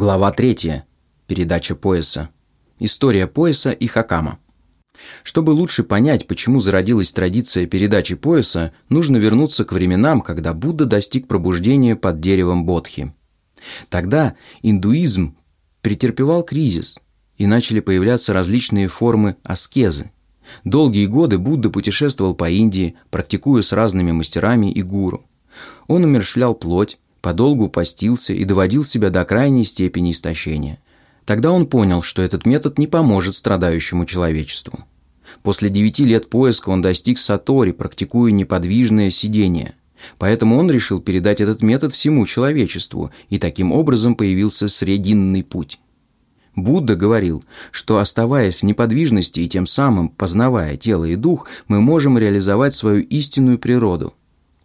Глава 3. Передача пояса. История пояса и хакама. Чтобы лучше понять, почему зародилась традиция передачи пояса, нужно вернуться к временам, когда Будда достиг пробуждения под деревом Бодхи. Тогда индуизм претерпевал кризис, и начали появляться различные формы аскезы. Долгие годы Будда путешествовал по Индии, практикуя с разными мастерами и гуру. Он умершвлял плоть, подолгу постился и доводил себя до крайней степени истощения. Тогда он понял, что этот метод не поможет страдающему человечеству. После девяти лет поиска он достиг сатори, практикуя неподвижное сидение. Поэтому он решил передать этот метод всему человечеству, и таким образом появился срединный путь. Будда говорил, что оставаясь в неподвижности и тем самым познавая тело и дух, мы можем реализовать свою истинную природу.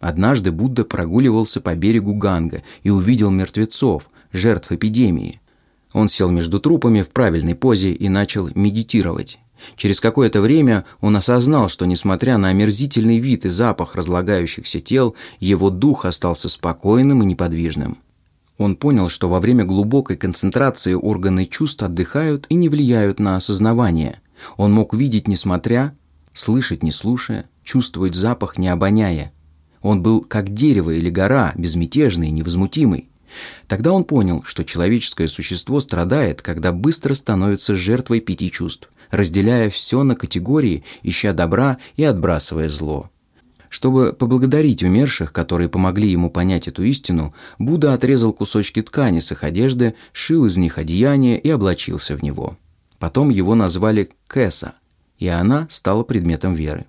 Однажды Будда прогуливался по берегу Ганга и увидел мертвецов, жертв эпидемии. Он сел между трупами в правильной позе и начал медитировать. Через какое-то время он осознал, что, несмотря на омерзительный вид и запах разлагающихся тел, его дух остался спокойным и неподвижным. Он понял, что во время глубокой концентрации органы чувств отдыхают и не влияют на осознавание. Он мог видеть, несмотря, слышать, не слушая, чувствовать запах, не обоняя. Он был как дерево или гора, безмятежный, невозмутимый. Тогда он понял, что человеческое существо страдает, когда быстро становится жертвой пяти чувств, разделяя все на категории, ища добра и отбрасывая зло. Чтобы поблагодарить умерших, которые помогли ему понять эту истину, Будда отрезал кусочки ткани с их одежды, шил из них одеяние и облачился в него. Потом его назвали Кэса, и она стала предметом веры.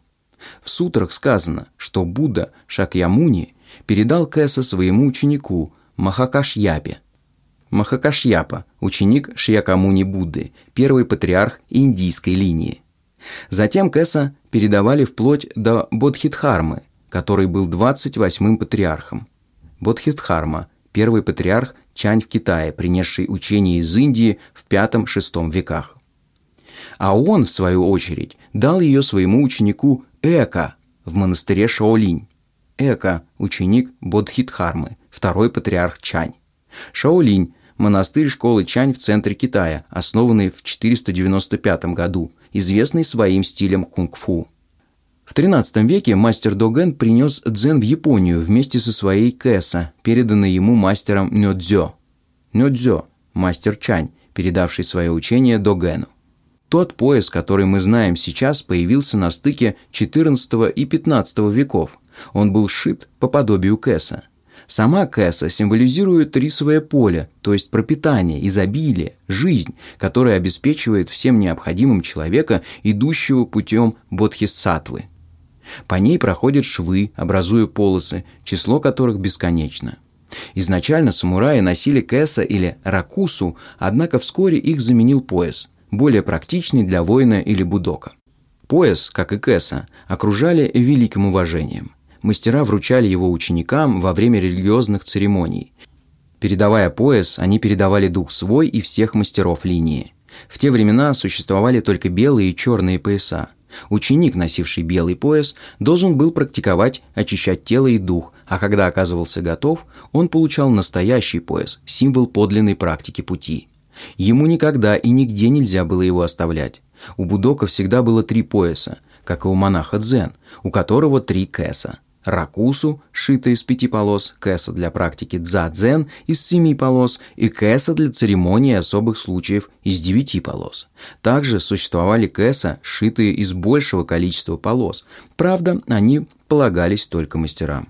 В сутрах сказано, что Будда Шакьямуни передал Кэса своему ученику Махакашьяпе. Махакашьяпа – ученик Шьякамуни Будды, первый патриарх индийской линии. Затем Кэса передавали вплоть до Бодхитхармы, который был 28-м патриархом. Бодхитхарма – первый патриарх Чань в Китае, принесший учение из Индии в V-VI веках. А он, в свою очередь, дал ее своему ученику Эка в монастыре Шаолинь. Эка – ученик Бодхитхармы, второй патриарх Чань. Шаолинь – монастырь школы Чань в центре Китая, основанный в 495 году, известный своим стилем кунг-фу. В XIII веке мастер Доген принес дзен в Японию вместе со своей кэса, переданной ему мастером Нёдзё. Нёдзё – мастер Чань, передавший свое учение Догену. Тот пояс, который мы знаем сейчас, появился на стыке XIV и XV веков. Он был сшит по подобию кэса. Сама кэса символизирует рисовое поле, то есть пропитание, изобилие, жизнь, которая обеспечивает всем необходимым человека, идущего путем бодхисаттвы. По ней проходят швы, образуя полосы, число которых бесконечно. Изначально самураи носили кэса или ракусу, однако вскоре их заменил пояс – более практичный для воина или будока. Пояс, как и кэса, окружали великим уважением. Мастера вручали его ученикам во время религиозных церемоний. Передавая пояс, они передавали дух свой и всех мастеров линии. В те времена существовали только белые и черные пояса. Ученик, носивший белый пояс, должен был практиковать очищать тело и дух, а когда оказывался готов, он получал настоящий пояс, символ подлинной практики пути. Ему никогда и нигде нельзя было его оставлять. У Будока всегда было три пояса, как и у монаха Дзен, у которого три кэса. Ракусу, сшитая из пяти полос, кэса для практики дза-дзен из семи полос и кэса для церемонии особых случаев из девяти полос. Также существовали кэса, сшитые из большего количества полос. Правда, они полагались только мастерам.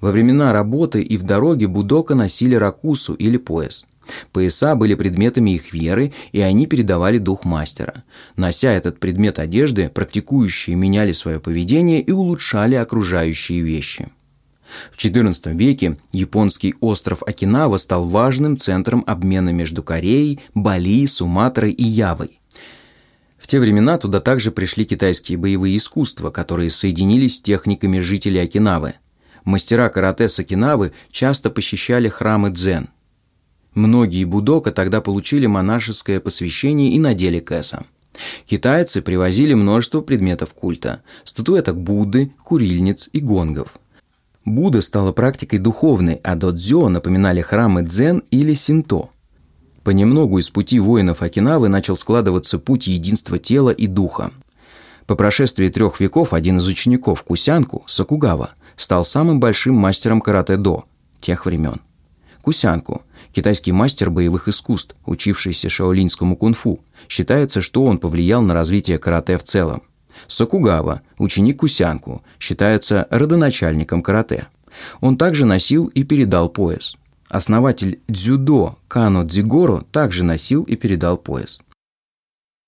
Во времена работы и в дороге Будока носили ракусу или пояс. Пояса были предметами их веры, и они передавали дух мастера. Нося этот предмет одежды, практикующие меняли свое поведение и улучшали окружающие вещи. В XIV веке японский остров Окинава стал важным центром обмена между Кореей, Бали, Суматрой и Явой. В те времена туда также пришли китайские боевые искусства, которые соединились с техниками жителей Окинавы. Мастера карате с Окинавы часто посещали храмы дзен – Многие будока тогда получили монашеское посвящение и надели кэса. Китайцы привозили множество предметов культа – статуэток Будды, курильниц и гонгов. Будда стала практикой духовной, а додзё напоминали храмы дзен или синто. Понемногу из пути воинов Окинавы начал складываться путь единства тела и духа. По прошествии трех веков один из учеников Кусянку, Сакугава, стал самым большим мастером карате-до тех времен. Кусянку – китайский мастер боевых искусств, учившийся шаолиньскому кунг-фу. Считается, что он повлиял на развитие карате в целом. Сакугава, ученик Кусянку, считается родоначальником карате. Он также носил и передал пояс. Основатель дзюдо Кано Дзигоро также носил и передал пояс.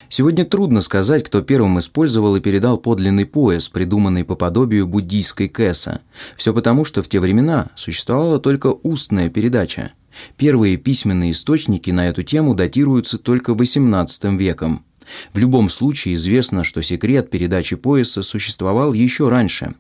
Сегодня трудно сказать, кто первым использовал и передал подлинный пояс, придуманный по подобию буддийской кэса. Все потому, что в те времена существовала только устная передача. Первые письменные источники на эту тему датируются только XVIII веком. В любом случае известно, что секрет передачи пояса существовал еще раньше.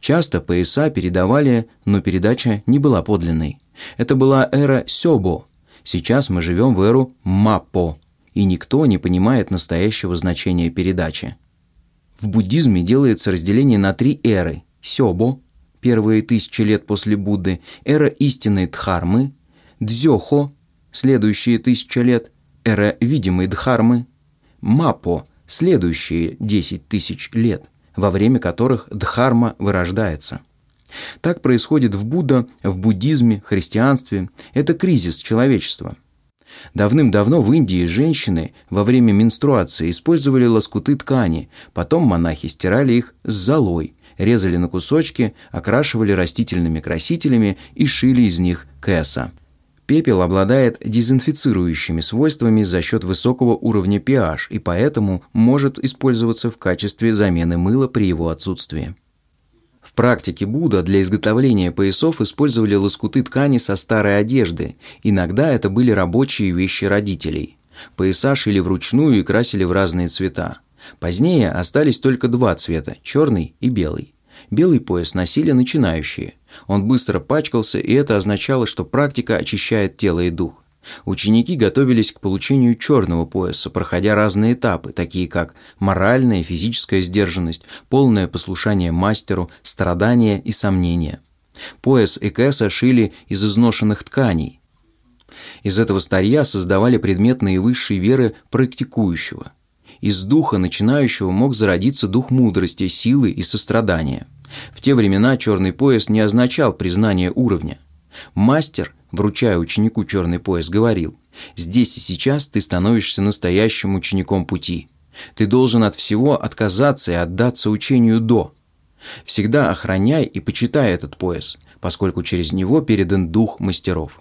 Часто пояса передавали, но передача не была подлинной. Это была эра Сёбо. Сейчас мы живем в эру Мапо и никто не понимает настоящего значения передачи. В буддизме делается разделение на три эры – сёбо – первые тысячи лет после Будды, эра истинной Дхармы, дзёхо – следующие тысяча лет, эра видимой Дхармы, мапо – следующие десять тысяч лет, во время которых Дхарма вырождается. Так происходит в Будда, в буддизме, христианстве. Это кризис человечества – Давным-давно в Индии женщины во время менструации использовали лоскуты ткани, потом монахи стирали их с золой, резали на кусочки, окрашивали растительными красителями и шили из них кэса. Пепел обладает дезинфицирующими свойствами за счет высокого уровня pH и поэтому может использоваться в качестве замены мыла при его отсутствии. В практике Будда для изготовления поясов использовали лоскуты ткани со старой одежды, иногда это были рабочие вещи родителей. Пояса шили вручную и красили в разные цвета. Позднее остались только два цвета – черный и белый. Белый пояс носили начинающие. Он быстро пачкался, и это означало, что практика очищает тело и дух. Ученики готовились к получению черного пояса, проходя разные этапы, такие как моральная и физическая сдержанность, полное послушание мастеру, страдания и сомнения. Пояс и кэса шили из изношенных тканей. Из этого старья создавали предмет наивысшей веры практикующего. Из духа начинающего мог зародиться дух мудрости, силы и сострадания. В те времена черный пояс не означал признание уровня. Мастер вручая ученику черный пояс, говорил, «Здесь и сейчас ты становишься настоящим учеником пути. Ты должен от всего отказаться и отдаться учению до. Всегда охраняй и почитай этот пояс, поскольку через него передан дух мастеров».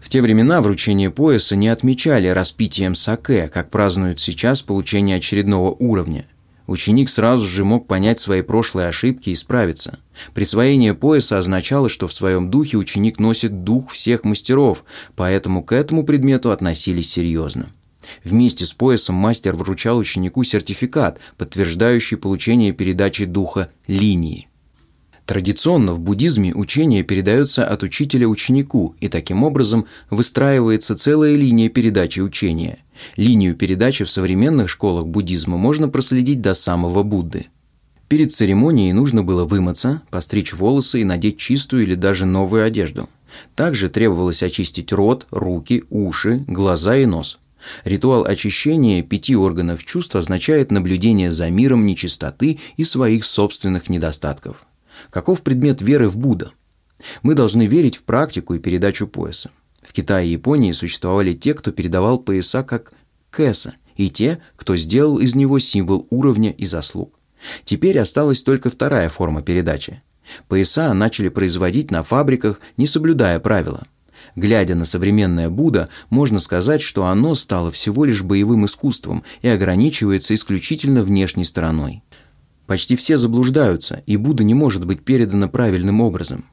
В те времена вручение пояса не отмечали распитием саке, как празднуют сейчас получение очередного уровня. Ученик сразу же мог понять свои прошлые ошибки и справиться. Присвоение пояса означало, что в своем духе ученик носит дух всех мастеров, поэтому к этому предмету относились серьезно. Вместе с поясом мастер вручал ученику сертификат, подтверждающий получение передачи духа линии. Традиционно в буддизме учение передается от учителя ученику, и таким образом выстраивается целая линия передачи учения. Линию передачи в современных школах буддизма можно проследить до самого Будды. Перед церемонией нужно было вымыться, постричь волосы и надеть чистую или даже новую одежду. Также требовалось очистить рот, руки, уши, глаза и нос. Ритуал очищения пяти органов чувств означает наблюдение за миром нечистоты и своих собственных недостатков. Каков предмет веры в Будда? Мы должны верить в практику и передачу пояса. Китае и Японии существовали те, кто передавал пояса как кэса, и те, кто сделал из него символ уровня и заслуг. Теперь осталась только вторая форма передачи. Пояса начали производить на фабриках, не соблюдая правила. Глядя на современное Будда, можно сказать, что оно стало всего лишь боевым искусством и ограничивается исключительно внешней стороной. Почти все заблуждаются, и Будда не может быть передана правильным образом.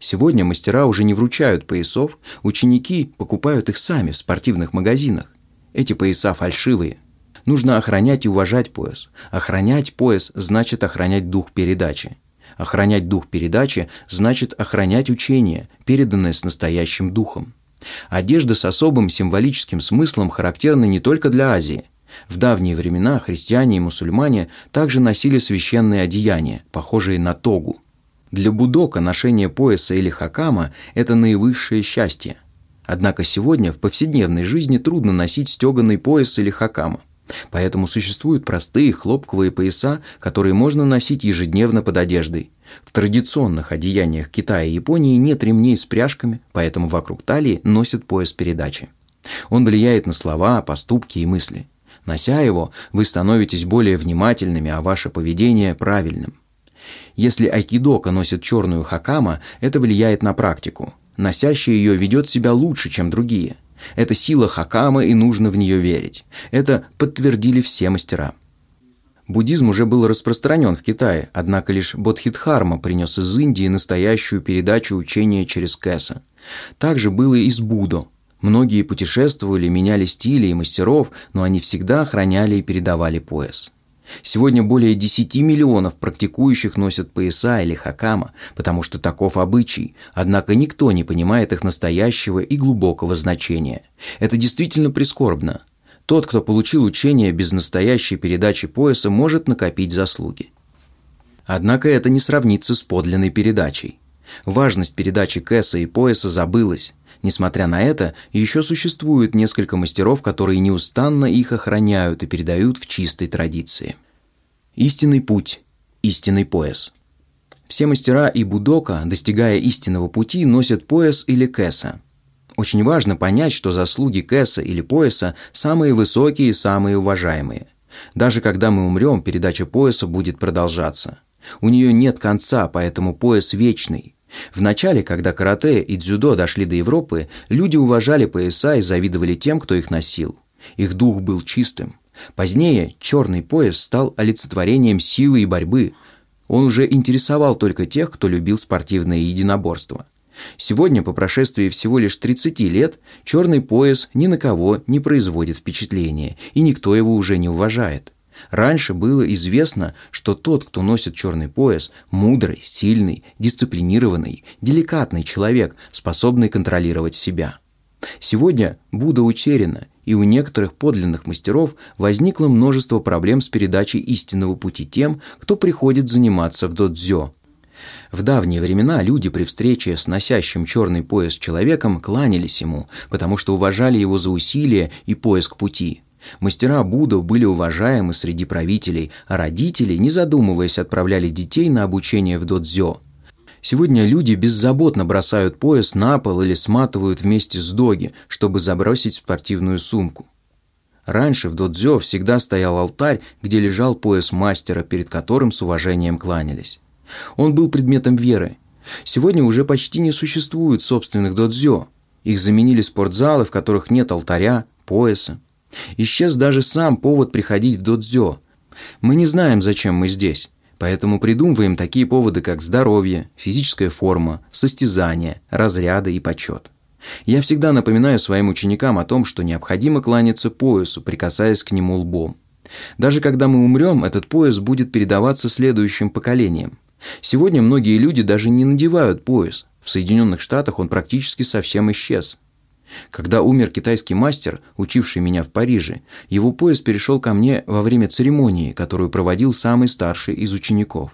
Сегодня мастера уже не вручают поясов, ученики покупают их сами в спортивных магазинах. Эти пояса фальшивые. Нужно охранять и уважать пояс. Охранять пояс значит охранять дух передачи. Охранять дух передачи значит охранять учение, переданное с настоящим духом. Одежда с особым символическим смыслом характерна не только для Азии – в давние времена христиане и мусульмане также носили священные одеяния, похожие на тогу. Для будока ношение пояса или хакама – это наивысшее счастье. Однако сегодня в повседневной жизни трудно носить стеганый пояс или хакама. Поэтому существуют простые хлопковые пояса, которые можно носить ежедневно под одеждой. В традиционных одеяниях Китая и Японии нет ремней с пряжками, поэтому вокруг талии носят пояс передачи. Он влияет на слова, поступки и мысли. Нося его, вы становитесь более внимательными, а ваше поведение правильным. Если айкидока носит черную хакама, это влияет на практику. Носящий ее ведет себя лучше, чем другие – это сила Хакама, и нужно в нее верить. Это подтвердили все мастера. Буддизм уже был распространен в Китае, однако лишь Бодхидхарма принес из Индии настоящую передачу учения через Кэса. Также было и с Будо. Многие путешествовали, меняли стили и мастеров, но они всегда охраняли и передавали пояс. Сегодня более 10 миллионов практикующих носят пояса или хакама, потому что таков обычай, однако никто не понимает их настоящего и глубокого значения. Это действительно прискорбно. Тот, кто получил учение без настоящей передачи пояса, может накопить заслуги. Однако это не сравнится с подлинной передачей. Важность передачи кэса и пояса забылась. Несмотря на это, еще существует несколько мастеров, которые неустанно их охраняют и передают в чистой традиции. Истинный путь, истинный пояс. Все мастера и будока, достигая истинного пути, носят пояс или кэса. Очень важно понять, что заслуги кэса или пояса самые высокие и самые уважаемые. Даже когда мы умрем, передача пояса будет продолжаться. У нее нет конца, поэтому пояс вечный. В начале, когда карате и дзюдо дошли до Европы, люди уважали пояса и завидовали тем, кто их носил. Их дух был чистым. Позднее черный пояс стал олицетворением силы и борьбы. Он уже интересовал только тех, кто любил спортивное единоборство. Сегодня, по прошествии всего лишь 30 лет, черный пояс ни на кого не производит впечатления, и никто его уже не уважает. Раньше было известно, что тот, кто носит черный пояс, мудрый, сильный, дисциплинированный, деликатный человек, способный контролировать себя. Сегодня Будда утеряна, и у некоторых подлинных мастеров возникло множество проблем с передачей истинного пути тем, кто приходит заниматься в додзё. В давние времена люди при встрече с носящим черный пояс человеком кланялись ему, потому что уважали его за усилия и поиск пути – Мастера Будов были уважаемы среди правителей, а родители, не задумываясь, отправляли детей на обучение в додзё. Сегодня люди беззаботно бросают пояс на пол или сматывают вместе с доги, чтобы забросить спортивную сумку. Раньше в додзё всегда стоял алтарь, где лежал пояс мастера, перед которым с уважением кланялись. Он был предметом веры. Сегодня уже почти не существует собственных додзё. Их заменили спортзалы, в которых нет алтаря, пояса. Исчез даже сам повод приходить в додзё. Мы не знаем, зачем мы здесь, поэтому придумываем такие поводы, как здоровье, физическая форма, состязание, разряды и почет. Я всегда напоминаю своим ученикам о том, что необходимо кланяться поясу, прикасаясь к нему лбом. Даже когда мы умрем, этот пояс будет передаваться следующим поколениям. Сегодня многие люди даже не надевают пояс. В Соединенных Штатах он практически совсем исчез. Когда умер китайский мастер, учивший меня в Париже, его пояс перешел ко мне во время церемонии, которую проводил самый старший из учеников.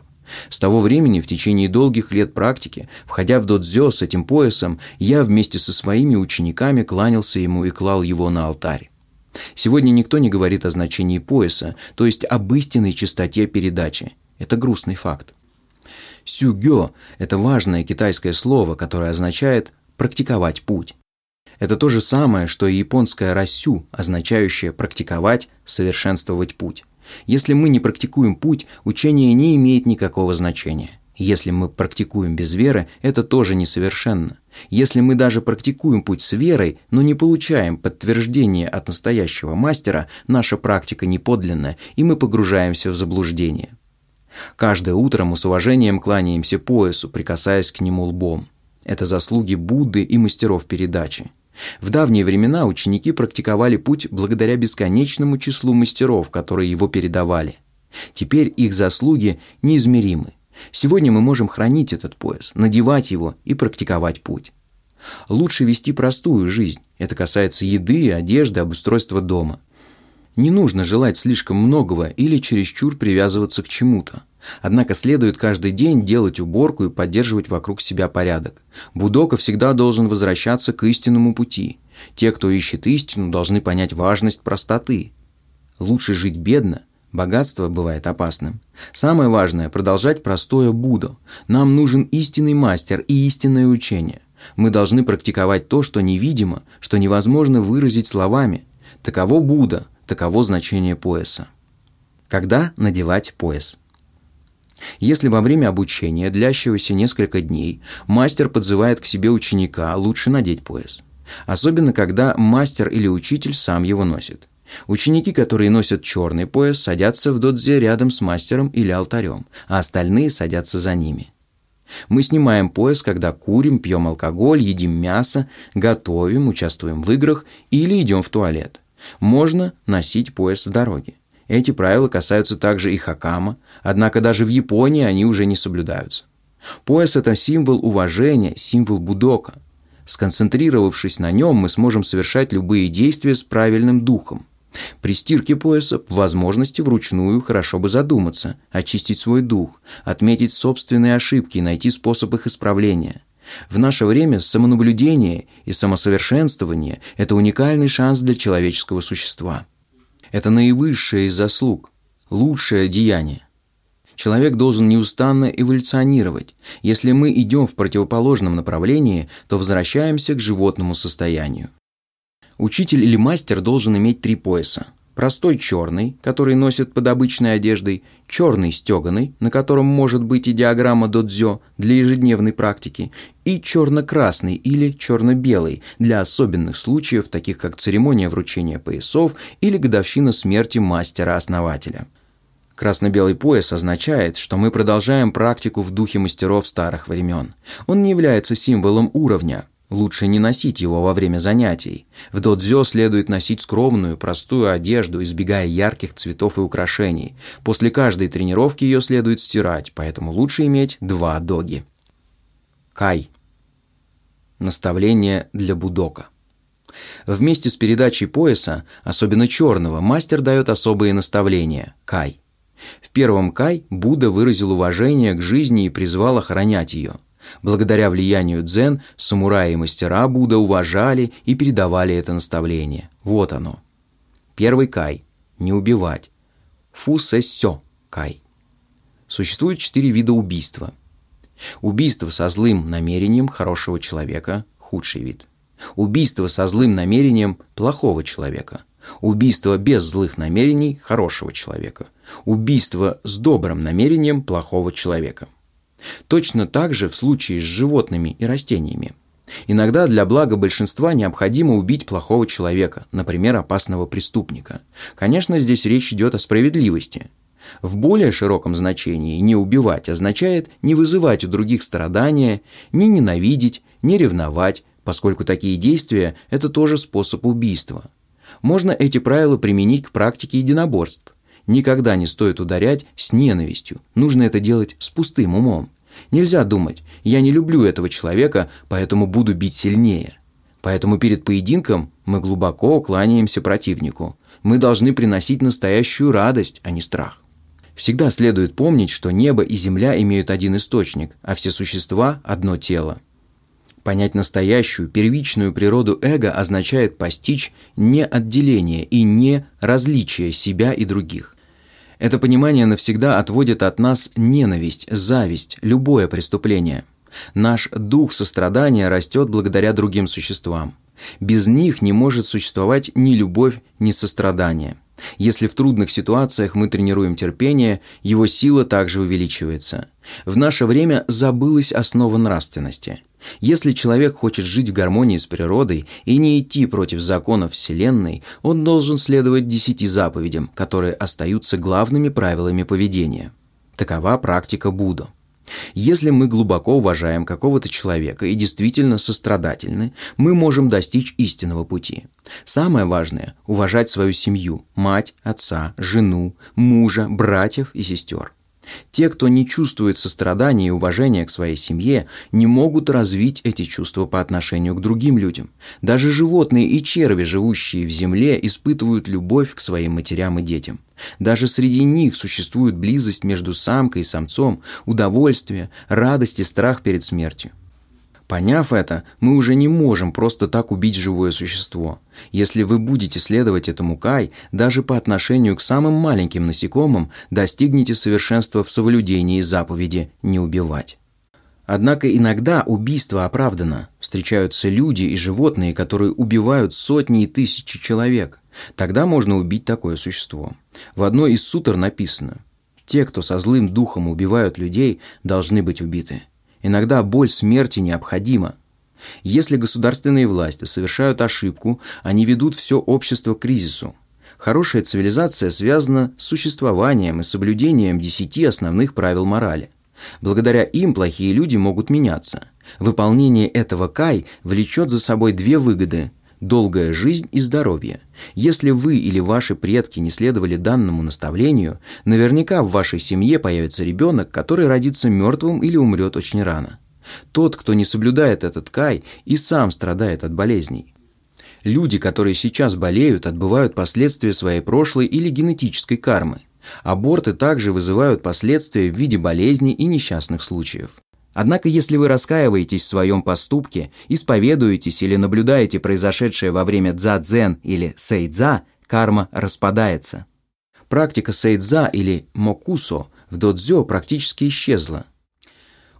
С того времени, в течение долгих лет практики, входя в додзё с этим поясом, я вместе со своими учениками кланялся ему и клал его на алтарь. Сегодня никто не говорит о значении пояса, то есть об истинной чистоте передачи. Это грустный факт. Сюгё – это важное китайское слово, которое означает «практиковать путь». Это то же самое, что и японское «расю», означающее «практиковать», «совершенствовать путь». Если мы не практикуем путь, учение не имеет никакого значения. Если мы практикуем без веры, это тоже несовершенно. Если мы даже практикуем путь с верой, но не получаем подтверждения от настоящего мастера, наша практика неподлинна, и мы погружаемся в заблуждение. Каждое утро мы с уважением кланяемся поясу, прикасаясь к нему лбом. Это заслуги Будды и мастеров передачи. В давние времена ученики практиковали путь благодаря бесконечному числу мастеров, которые его передавали. Теперь их заслуги неизмеримы. Сегодня мы можем хранить этот пояс, надевать его и практиковать путь. Лучше вести простую жизнь. Это касается еды, одежды, обустройства дома. Не нужно желать слишком многого или чересчур привязываться к чему-то. Однако следует каждый день делать уборку и поддерживать вокруг себя порядок. Будока всегда должен возвращаться к истинному пути. Те, кто ищет истину, должны понять важность простоты. Лучше жить бедно, богатство бывает опасным. Самое важное – продолжать простое Будо. Нам нужен истинный мастер и истинное учение. Мы должны практиковать то, что невидимо, что невозможно выразить словами. Таково Будда, таково значение пояса. Когда надевать пояс? Если во время обучения, длящегося несколько дней, мастер подзывает к себе ученика, лучше надеть пояс. Особенно, когда мастер или учитель сам его носит. Ученики, которые носят черный пояс, садятся в додзе рядом с мастером или алтарем, а остальные садятся за ними. Мы снимаем пояс, когда курим, пьем алкоголь, едим мясо, готовим, участвуем в играх или идем в туалет. Можно носить пояс в дороге. Эти правила касаются также и хакама, однако даже в Японии они уже не соблюдаются. Пояс – это символ уважения, символ будока. Сконцентрировавшись на нем, мы сможем совершать любые действия с правильным духом. При стирке пояса по возможности вручную хорошо бы задуматься, очистить свой дух, отметить собственные ошибки и найти способ их исправления. В наше время самонаблюдение и самосовершенствование – это уникальный шанс для человеческого существа. Это наивысшее из заслуг, лучшее деяние. Человек должен неустанно эволюционировать. Если мы идем в противоположном направлении, то возвращаемся к животному состоянию. Учитель или мастер должен иметь три пояса. Простой черный, который носит под обычной одеждой, черный стеганый, на котором может быть и диаграмма додзё для ежедневной практики, и черно-красный или черно-белый для особенных случаев, таких как церемония вручения поясов или годовщина смерти мастера-основателя. Красно-белый пояс означает, что мы продолжаем практику в духе мастеров старых времен. Он не является символом уровня, Лучше не носить его во время занятий. В додзё следует носить скромную, простую одежду, избегая ярких цветов и украшений. После каждой тренировки ее следует стирать, поэтому лучше иметь два доги. Кай. Наставление для будока. Вместе с передачей пояса, особенно черного, мастер дает особые наставления – кай. В первом кай Будда выразил уважение к жизни и призвал охранять ее – Благодаря влиянию дзен, самураи и мастера Будда уважали и передавали это наставление. Вот оно. Первый кай – не убивать. Фусэсё – кай. Существует четыре вида убийства. Убийство со злым намерением хорошего человека – худший вид. Убийство со злым намерением плохого человека. Убийство без злых намерений хорошего человека. Убийство с добрым намерением плохого человека. Точно так же в случае с животными и растениями. Иногда для блага большинства необходимо убить плохого человека, например, опасного преступника. Конечно, здесь речь идет о справедливости. В более широком значении «не убивать» означает не вызывать у других страдания, не ненавидеть, не ревновать, поскольку такие действия – это тоже способ убийства. Можно эти правила применить к практике единоборств. Никогда не стоит ударять с ненавистью, нужно это делать с пустым умом. Нельзя думать, я не люблю этого человека, поэтому буду бить сильнее. Поэтому перед поединком мы глубоко кланяемся противнику. Мы должны приносить настоящую радость, а не страх. Всегда следует помнить, что небо и земля имеют один источник, а все существа – одно тело. Понять настоящую, первичную природу эго означает постичь не отделение и не различие себя и других. Это понимание навсегда отводит от нас ненависть, зависть, любое преступление. Наш дух сострадания растет благодаря другим существам. Без них не может существовать ни любовь, ни сострадание. Если в трудных ситуациях мы тренируем терпение, его сила также увеличивается. В наше время забылась основа нравственности – если человек хочет жить в гармонии с природой и не идти против законов Вселенной, он должен следовать десяти заповедям, которые остаются главными правилами поведения. Такова практика Будды. Если мы глубоко уважаем какого-то человека и действительно сострадательны, мы можем достичь истинного пути. Самое важное – уважать свою семью – мать, отца, жену, мужа, братьев и сестер. Те, кто не чувствует сострадания и уважения к своей семье, не могут развить эти чувства по отношению к другим людям. Даже животные и черви, живущие в земле, испытывают любовь к своим матерям и детям. Даже среди них существует близость между самкой и самцом, удовольствие, радость и страх перед смертью. Поняв это, мы уже не можем просто так убить живое существо. Если вы будете следовать этому кай, даже по отношению к самым маленьким насекомым, достигнете совершенства в соблюдении заповеди «не убивать». Однако иногда убийство оправдано. Встречаются люди и животные, которые убивают сотни и тысячи человек. Тогда можно убить такое существо. В одной из сутр написано «Те, кто со злым духом убивают людей, должны быть убиты». Иногда боль смерти необходима. Если государственные власти совершают ошибку, они ведут все общество к кризису. Хорошая цивилизация связана с существованием и соблюдением десяти основных правил морали. Благодаря им плохие люди могут меняться. Выполнение этого кай влечет за собой две выгоды – долгая жизнь и здоровье. Если вы или ваши предки не следовали данному наставлению, наверняка в вашей семье появится ребенок, который родится мертвым или умрет очень рано. Тот, кто не соблюдает этот кай, и сам страдает от болезней. Люди, которые сейчас болеют, отбывают последствия своей прошлой или генетической кармы. Аборты также вызывают последствия в виде болезней и несчастных случаев. Однако, если вы раскаиваетесь в своем поступке, исповедуетесь или наблюдаете произошедшее во время дза-дзен или сейдза, карма распадается. Практика сейдза или мокусо в додзё практически исчезла.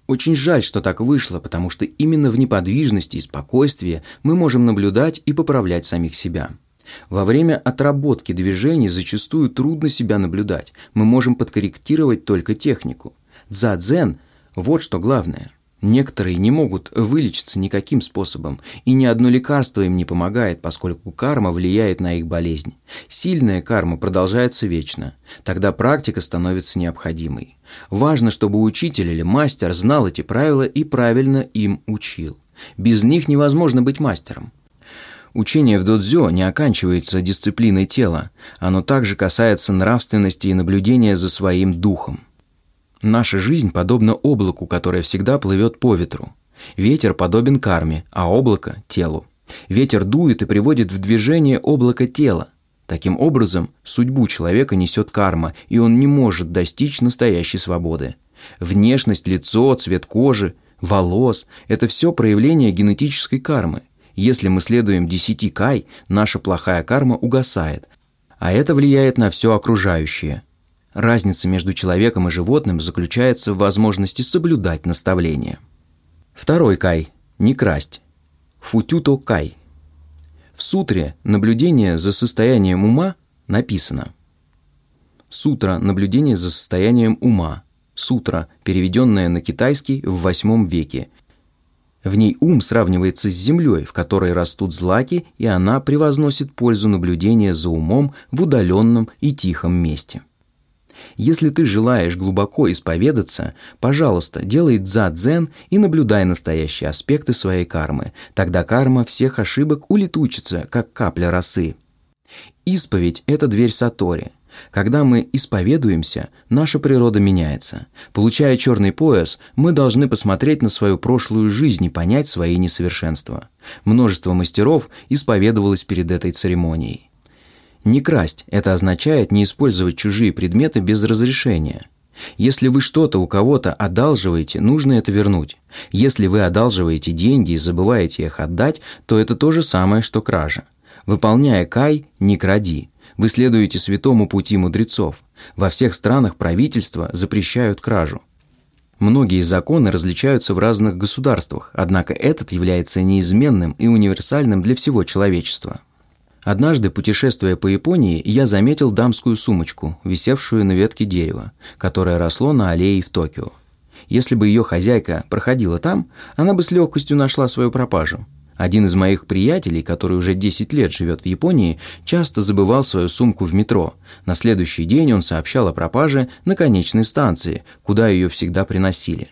Очень жаль, что так вышло, потому что именно в неподвижности и спокойствии мы можем наблюдать и поправлять самих себя. Во время отработки движений зачастую трудно себя наблюдать, мы можем подкорректировать только технику. Дза-дзен вот что главное. Некоторые не могут вылечиться никаким способом, и ни одно лекарство им не помогает, поскольку карма влияет на их болезнь. Сильная карма продолжается вечно. Тогда практика становится необходимой. Важно, чтобы учитель или мастер знал эти правила и правильно им учил. Без них невозможно быть мастером. Учение в додзё не оканчивается дисциплиной тела. Оно также касается нравственности и наблюдения за своим духом. Наша жизнь подобна облаку, которое всегда плывет по ветру. Ветер подобен карме, а облако – телу. Ветер дует и приводит в движение облако тела. Таким образом, судьбу человека несет карма, и он не может достичь настоящей свободы. Внешность, лицо, цвет кожи, волос – это все проявление генетической кармы. Если мы следуем десяти кай, наша плохая карма угасает, а это влияет на все окружающее – Разница между человеком и животным заключается в возможности соблюдать наставления. Второй кай – не красть. Футюто кай. В сутре «Наблюдение за состоянием ума» написано Сутра «Наблюдение за состоянием ума» Сутра, переведенная на китайский в VIII веке. В ней ум сравнивается с землей, в которой растут злаки, и она превозносит пользу наблюдения за умом в удаленном и тихом месте. Если ты желаешь глубоко исповедаться, пожалуйста, делай дза-дзен и наблюдай настоящие аспекты своей кармы. Тогда карма всех ошибок улетучится, как капля росы. Исповедь – это дверь Сатори. Когда мы исповедуемся, наша природа меняется. Получая черный пояс, мы должны посмотреть на свою прошлую жизнь и понять свои несовершенства. Множество мастеров исповедовалось перед этой церемонией. Не красть – это означает не использовать чужие предметы без разрешения. Если вы что-то у кого-то одалживаете, нужно это вернуть. Если вы одалживаете деньги и забываете их отдать, то это то же самое, что кража. Выполняя кай, не кради. Вы следуете святому пути мудрецов. Во всех странах правительства запрещают кражу. Многие законы различаются в разных государствах, однако этот является неизменным и универсальным для всего человечества. Однажды, путешествуя по Японии, я заметил дамскую сумочку, висевшую на ветке дерева, которое росло на аллее в Токио. Если бы ее хозяйка проходила там, она бы с легкостью нашла свою пропажу. Один из моих приятелей, который уже 10 лет живет в Японии, часто забывал свою сумку в метро. На следующий день он сообщал о пропаже на конечной станции, куда ее всегда приносили.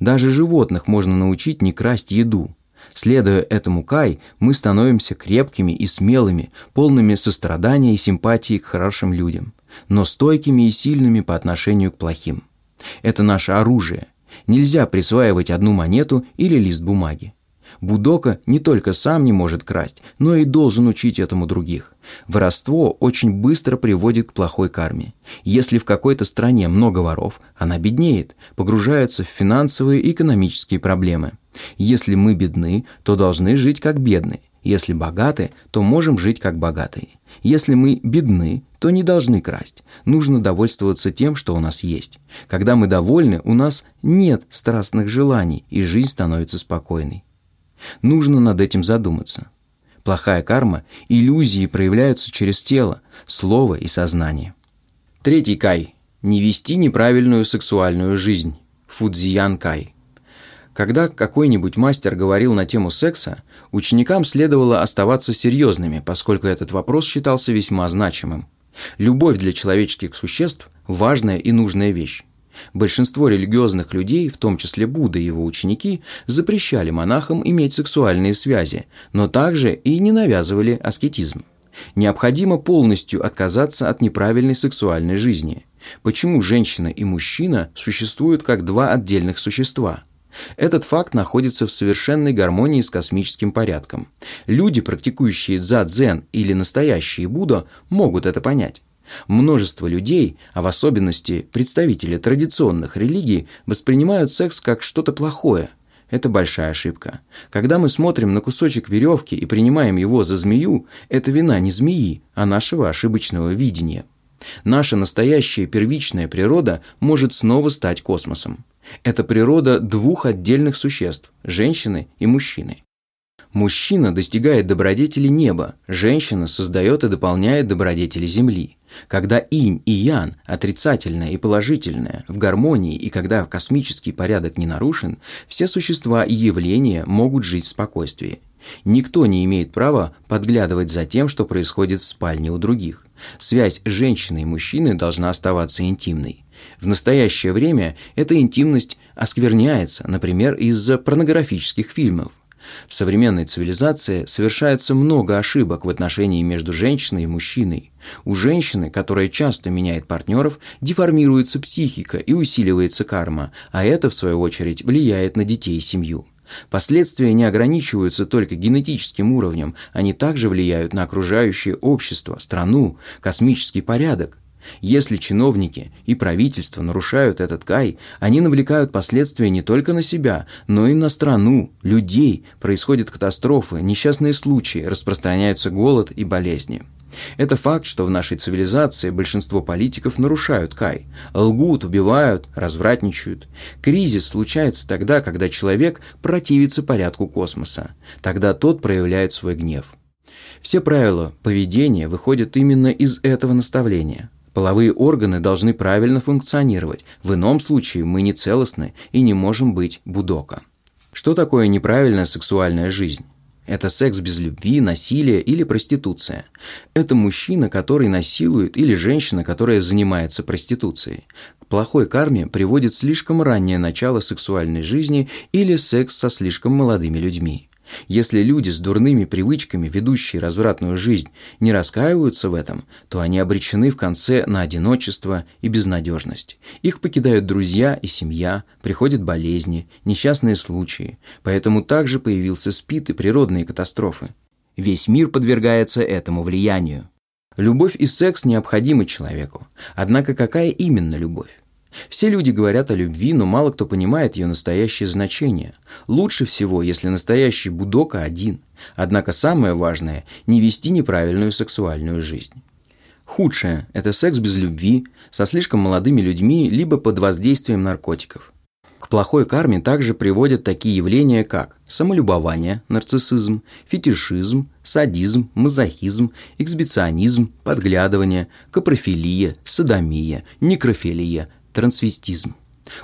Даже животных можно научить не красть еду. Следуя этому Кай, мы становимся крепкими и смелыми, полными сострадания и симпатии к хорошим людям, но стойкими и сильными по отношению к плохим. Это наше оружие. Нельзя присваивать одну монету или лист бумаги. Будока не только сам не может красть, но и должен учить этому других. Воровство очень быстро приводит к плохой карме. Если в какой-то стране много воров, она беднеет, погружается в финансовые и экономические проблемы. Если мы бедны, то должны жить как бедные. Если богаты, то можем жить как богатые. Если мы бедны, то не должны красть. Нужно довольствоваться тем, что у нас есть. Когда мы довольны, у нас нет страстных желаний, и жизнь становится спокойной. Нужно над этим задуматься. Плохая карма, иллюзии проявляются через тело, слово и сознание. Третий кай – не вести неправильную сексуальную жизнь. Фудзиян кай. Когда какой-нибудь мастер говорил на тему секса, ученикам следовало оставаться серьезными, поскольку этот вопрос считался весьма значимым. Любовь для человеческих существ – важная и нужная вещь. Большинство религиозных людей, в том числе Будда и его ученики, запрещали монахам иметь сексуальные связи, но также и не навязывали аскетизм. Необходимо полностью отказаться от неправильной сексуальной жизни. Почему женщина и мужчина существуют как два отдельных существа – этот факт находится в совершенной гармонии с космическим порядком. Люди, практикующие дза-дзен или настоящие Будда, могут это понять. Множество людей, а в особенности представители традиционных религий, воспринимают секс как что-то плохое. Это большая ошибка. Когда мы смотрим на кусочек веревки и принимаем его за змею, это вина не змеи, а нашего ошибочного видения. Наша настоящая первичная природа может снова стать космосом. Это природа двух отдельных существ – женщины и мужчины. Мужчина достигает добродетели неба, женщина создает и дополняет добродетели земли. Когда инь и ян, отрицательное и положительное, в гармонии и когда космический порядок не нарушен, все существа и явления могут жить в спокойствии. Никто не имеет права подглядывать за тем, что происходит в спальне у других. Связь женщины и мужчины должна оставаться интимной. В настоящее время эта интимность оскверняется, например, из-за порнографических фильмов. В современной цивилизации совершается много ошибок в отношении между женщиной и мужчиной. У женщины, которая часто меняет партнеров, деформируется психика и усиливается карма, а это, в свою очередь, влияет на детей и семью. Последствия не ограничиваются только генетическим уровнем, они также влияют на окружающее общество, страну, космический порядок. Если чиновники и правительство нарушают этот кай, они навлекают последствия не только на себя, но и на страну, людей, происходят катастрофы, несчастные случаи, распространяются голод и болезни. Это факт, что в нашей цивилизации большинство политиков нарушают кай, лгут, убивают, развратничают. Кризис случается тогда, когда человек противится порядку космоса. Тогда тот проявляет свой гнев. Все правила поведения выходят именно из этого наставления. Половые органы должны правильно функционировать, в ином случае мы не целостны и не можем быть будока. Что такое неправильная сексуальная жизнь? Это секс без любви, насилие или проституция. Это мужчина, который насилует, или женщина, которая занимается проституцией. К плохой карме приводит слишком раннее начало сексуальной жизни или секс со слишком молодыми людьми. Если люди с дурными привычками, ведущие развратную жизнь, не раскаиваются в этом, то они обречены в конце на одиночество и безнадежность. Их покидают друзья и семья, приходят болезни, несчастные случаи, поэтому также появился СПИД и природные катастрофы. Весь мир подвергается этому влиянию. Любовь и секс необходимы человеку. Однако какая именно любовь? Все люди говорят о любви, но мало кто понимает ее настоящее значение. Лучше всего, если настоящий будока один. Однако самое важное – не вести неправильную сексуальную жизнь. Худшее – это секс без любви, со слишком молодыми людьми, либо под воздействием наркотиков. К плохой карме также приводят такие явления, как самолюбование, нарциссизм, фетишизм, садизм, мазохизм, эксбиционизм, подглядывание, капрофилия, садомия, некрофилия, трансвестизм.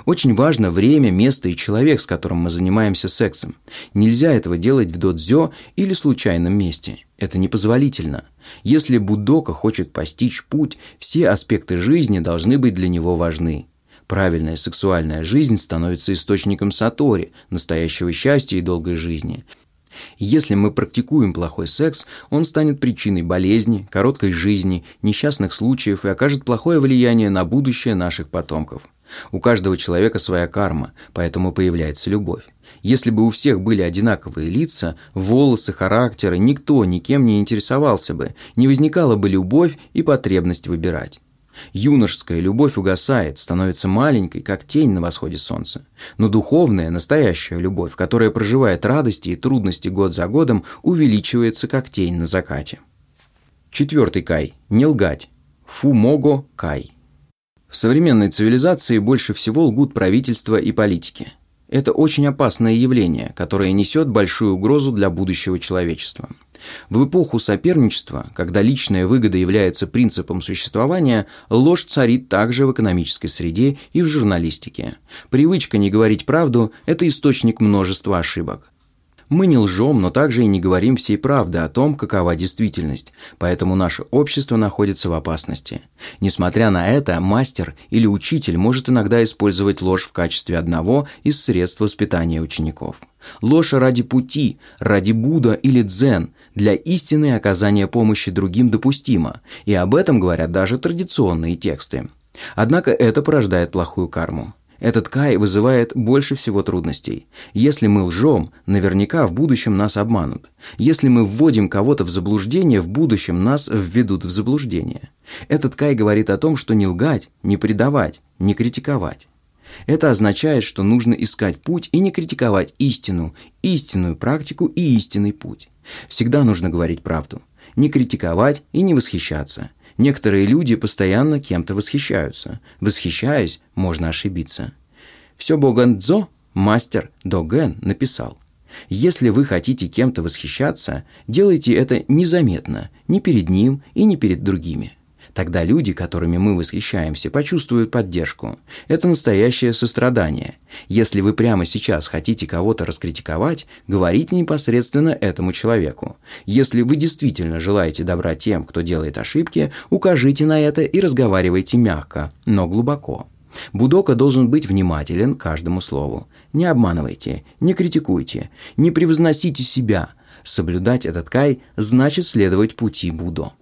Очень важно время, место и человек, с которым мы занимаемся сексом. Нельзя этого делать в додзё или случайном месте. Это непозволительно. Если Будока хочет постичь путь, все аспекты жизни должны быть для него важны. Правильная сексуальная жизнь становится источником сатори, настоящего счастья и долгой жизни. Если мы практикуем плохой секс, он станет причиной болезни, короткой жизни, несчастных случаев и окажет плохое влияние на будущее наших потомков. У каждого человека своя карма, поэтому появляется любовь. Если бы у всех были одинаковые лица, волосы, характеры, никто никем не интересовался бы, не возникала бы любовь и потребность выбирать. Юношеская любовь угасает, становится маленькой, как тень на восходе солнца. Но духовная, настоящая любовь, которая проживает радости и трудности год за годом, увеличивается, как тень на закате. Четвертый кай – не лгать. Фумого кай. В современной цивилизации больше всего лгут правительства и политики. Это очень опасное явление, которое несет большую угрозу для будущего человечества. В эпоху соперничества, когда личная выгода является принципом существования, ложь царит также в экономической среде и в журналистике. Привычка не говорить правду – это источник множества ошибок. Мы не лжем, но также и не говорим всей правды о том, какова действительность, поэтому наше общество находится в опасности. Несмотря на это, мастер или учитель может иногда использовать ложь в качестве одного из средств воспитания учеников. Ложь ради пути, ради Будда или дзен, для истины оказания помощи другим допустимо, и об этом говорят даже традиционные тексты. Однако это порождает плохую карму. Этот кай вызывает больше всего трудностей. Если мы лжем, наверняка в будущем нас обманут. Если мы вводим кого-то в заблуждение, в будущем нас введут в заблуждение. Этот кай говорит о том, что не лгать, не предавать, не критиковать. Это означает, что нужно искать путь и не критиковать истину, истинную практику и истинный путь. Всегда нужно говорить правду. Не критиковать и не восхищаться. Некоторые люди постоянно кем-то восхищаются. Восхищаясь, можно ошибиться. Все Богандзо мастер Доген написал. Если вы хотите кем-то восхищаться, делайте это незаметно, ни перед ним и ни перед другими. Тогда люди, которыми мы восхищаемся, почувствуют поддержку. Это настоящее сострадание. Если вы прямо сейчас хотите кого-то раскритиковать, говорите непосредственно этому человеку. Если вы действительно желаете добра тем, кто делает ошибки, укажите на это и разговаривайте мягко, но глубоко. Будока должен быть внимателен каждому слову. Не обманывайте, не критикуйте, не превозносите себя. Соблюдать этот кай значит следовать пути Будо.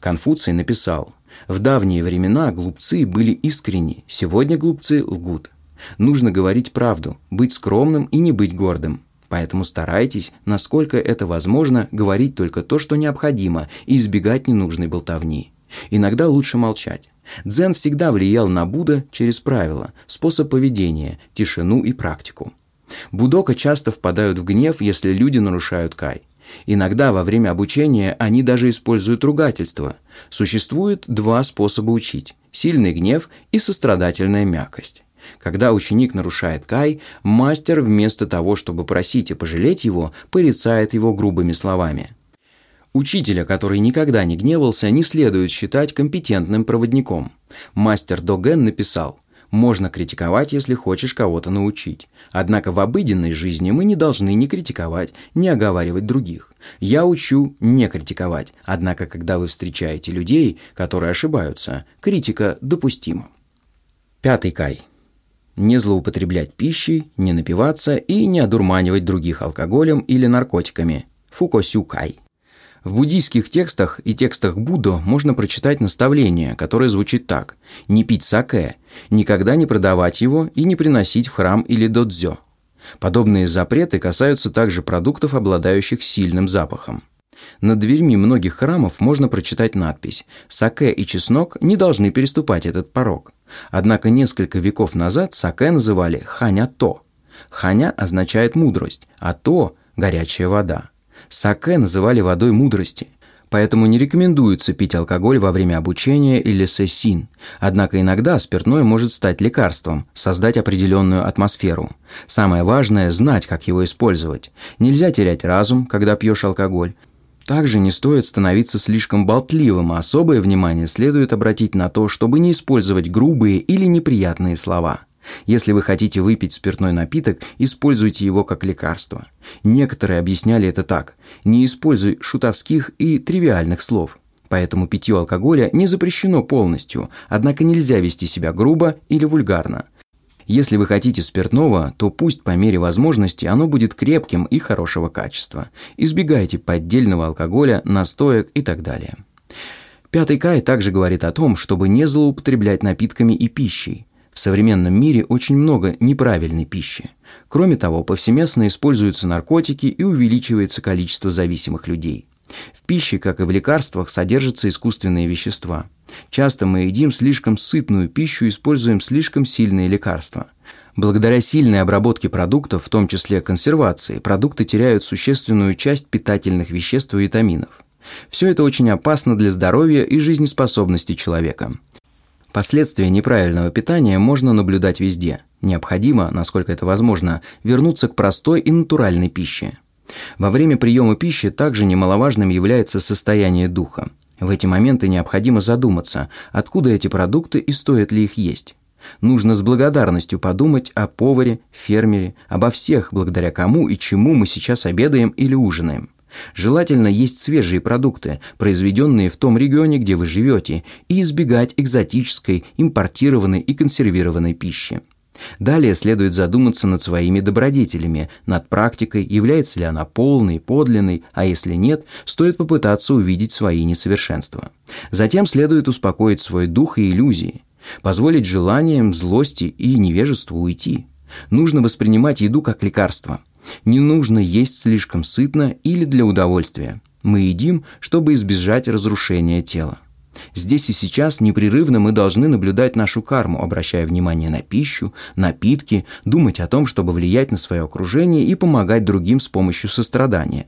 Конфуций написал, «В давние времена глупцы были искренни, сегодня глупцы лгут. Нужно говорить правду, быть скромным и не быть гордым. Поэтому старайтесь, насколько это возможно, говорить только то, что необходимо, и избегать ненужной болтовни. Иногда лучше молчать. Дзен всегда влиял на Будда через правила, способ поведения, тишину и практику. Будока часто впадают в гнев, если люди нарушают кай. Иногда во время обучения они даже используют ругательство. Существует два способа учить – сильный гнев и сострадательная мягкость. Когда ученик нарушает кай, мастер вместо того, чтобы просить и пожалеть его, порицает его грубыми словами. Учителя, который никогда не гневался, не следует считать компетентным проводником. Мастер Доген написал можно критиковать, если хочешь кого-то научить. Однако в обыденной жизни мы не должны ни критиковать, ни оговаривать других. Я учу не критиковать, однако когда вы встречаете людей, которые ошибаются, критика допустима. Пятый кай. Не злоупотреблять пищей, не напиваться и не одурманивать других алкоголем или наркотиками. Фукосю кай. В буддийских текстах и текстах Буддо можно прочитать наставление, которое звучит так «Не пить саке», «Никогда не продавать его и не приносить в храм или додзё». Подобные запреты касаются также продуктов, обладающих сильным запахом. Над дверьми многих храмов можно прочитать надпись «Саке и чеснок не должны переступать этот порог». Однако несколько веков назад саке называли ханя-то. Ханя означает мудрость, а то – горячая вода. Саке называли водой мудрости, поэтому не рекомендуется пить алкоголь во время обучения или сессин. Однако иногда спиртное может стать лекарством, создать определенную атмосферу. Самое важное – знать, как его использовать. Нельзя терять разум, когда пьешь алкоголь. Также не стоит становиться слишком болтливым, а особое внимание следует обратить на то, чтобы не использовать грубые или неприятные слова – если вы хотите выпить спиртной напиток, используйте его как лекарство. Некоторые объясняли это так. Не используй шутовских и тривиальных слов. Поэтому питье алкоголя не запрещено полностью, однако нельзя вести себя грубо или вульгарно. Если вы хотите спиртного, то пусть по мере возможности оно будет крепким и хорошего качества. Избегайте поддельного алкоголя, настоек и так далее. Пятый кай также говорит о том, чтобы не злоупотреблять напитками и пищей. В современном мире очень много неправильной пищи. Кроме того, повсеместно используются наркотики и увеличивается количество зависимых людей. В пище, как и в лекарствах, содержатся искусственные вещества. Часто мы едим слишком сытную пищу и используем слишком сильные лекарства. Благодаря сильной обработке продуктов, в том числе консервации, продукты теряют существенную часть питательных веществ и витаминов. Все это очень опасно для здоровья и жизнеспособности человека. Последствия неправильного питания можно наблюдать везде. Необходимо, насколько это возможно, вернуться к простой и натуральной пище. Во время приема пищи также немаловажным является состояние духа. В эти моменты необходимо задуматься, откуда эти продукты и стоит ли их есть. Нужно с благодарностью подумать о поваре, фермере, обо всех, благодаря кому и чему мы сейчас обедаем или ужинаем. Желательно есть свежие продукты, произведенные в том регионе, где вы живете, и избегать экзотической, импортированной и консервированной пищи. Далее следует задуматься над своими добродетелями, над практикой, является ли она полной, подлинной, а если нет, стоит попытаться увидеть свои несовершенства. Затем следует успокоить свой дух и иллюзии, позволить желаниям, злости и невежеству уйти. Нужно воспринимать еду как лекарство. Не нужно есть слишком сытно или для удовольствия. Мы едим, чтобы избежать разрушения тела. Здесь и сейчас непрерывно мы должны наблюдать нашу карму, обращая внимание на пищу, напитки, думать о том, чтобы влиять на свое окружение и помогать другим с помощью сострадания.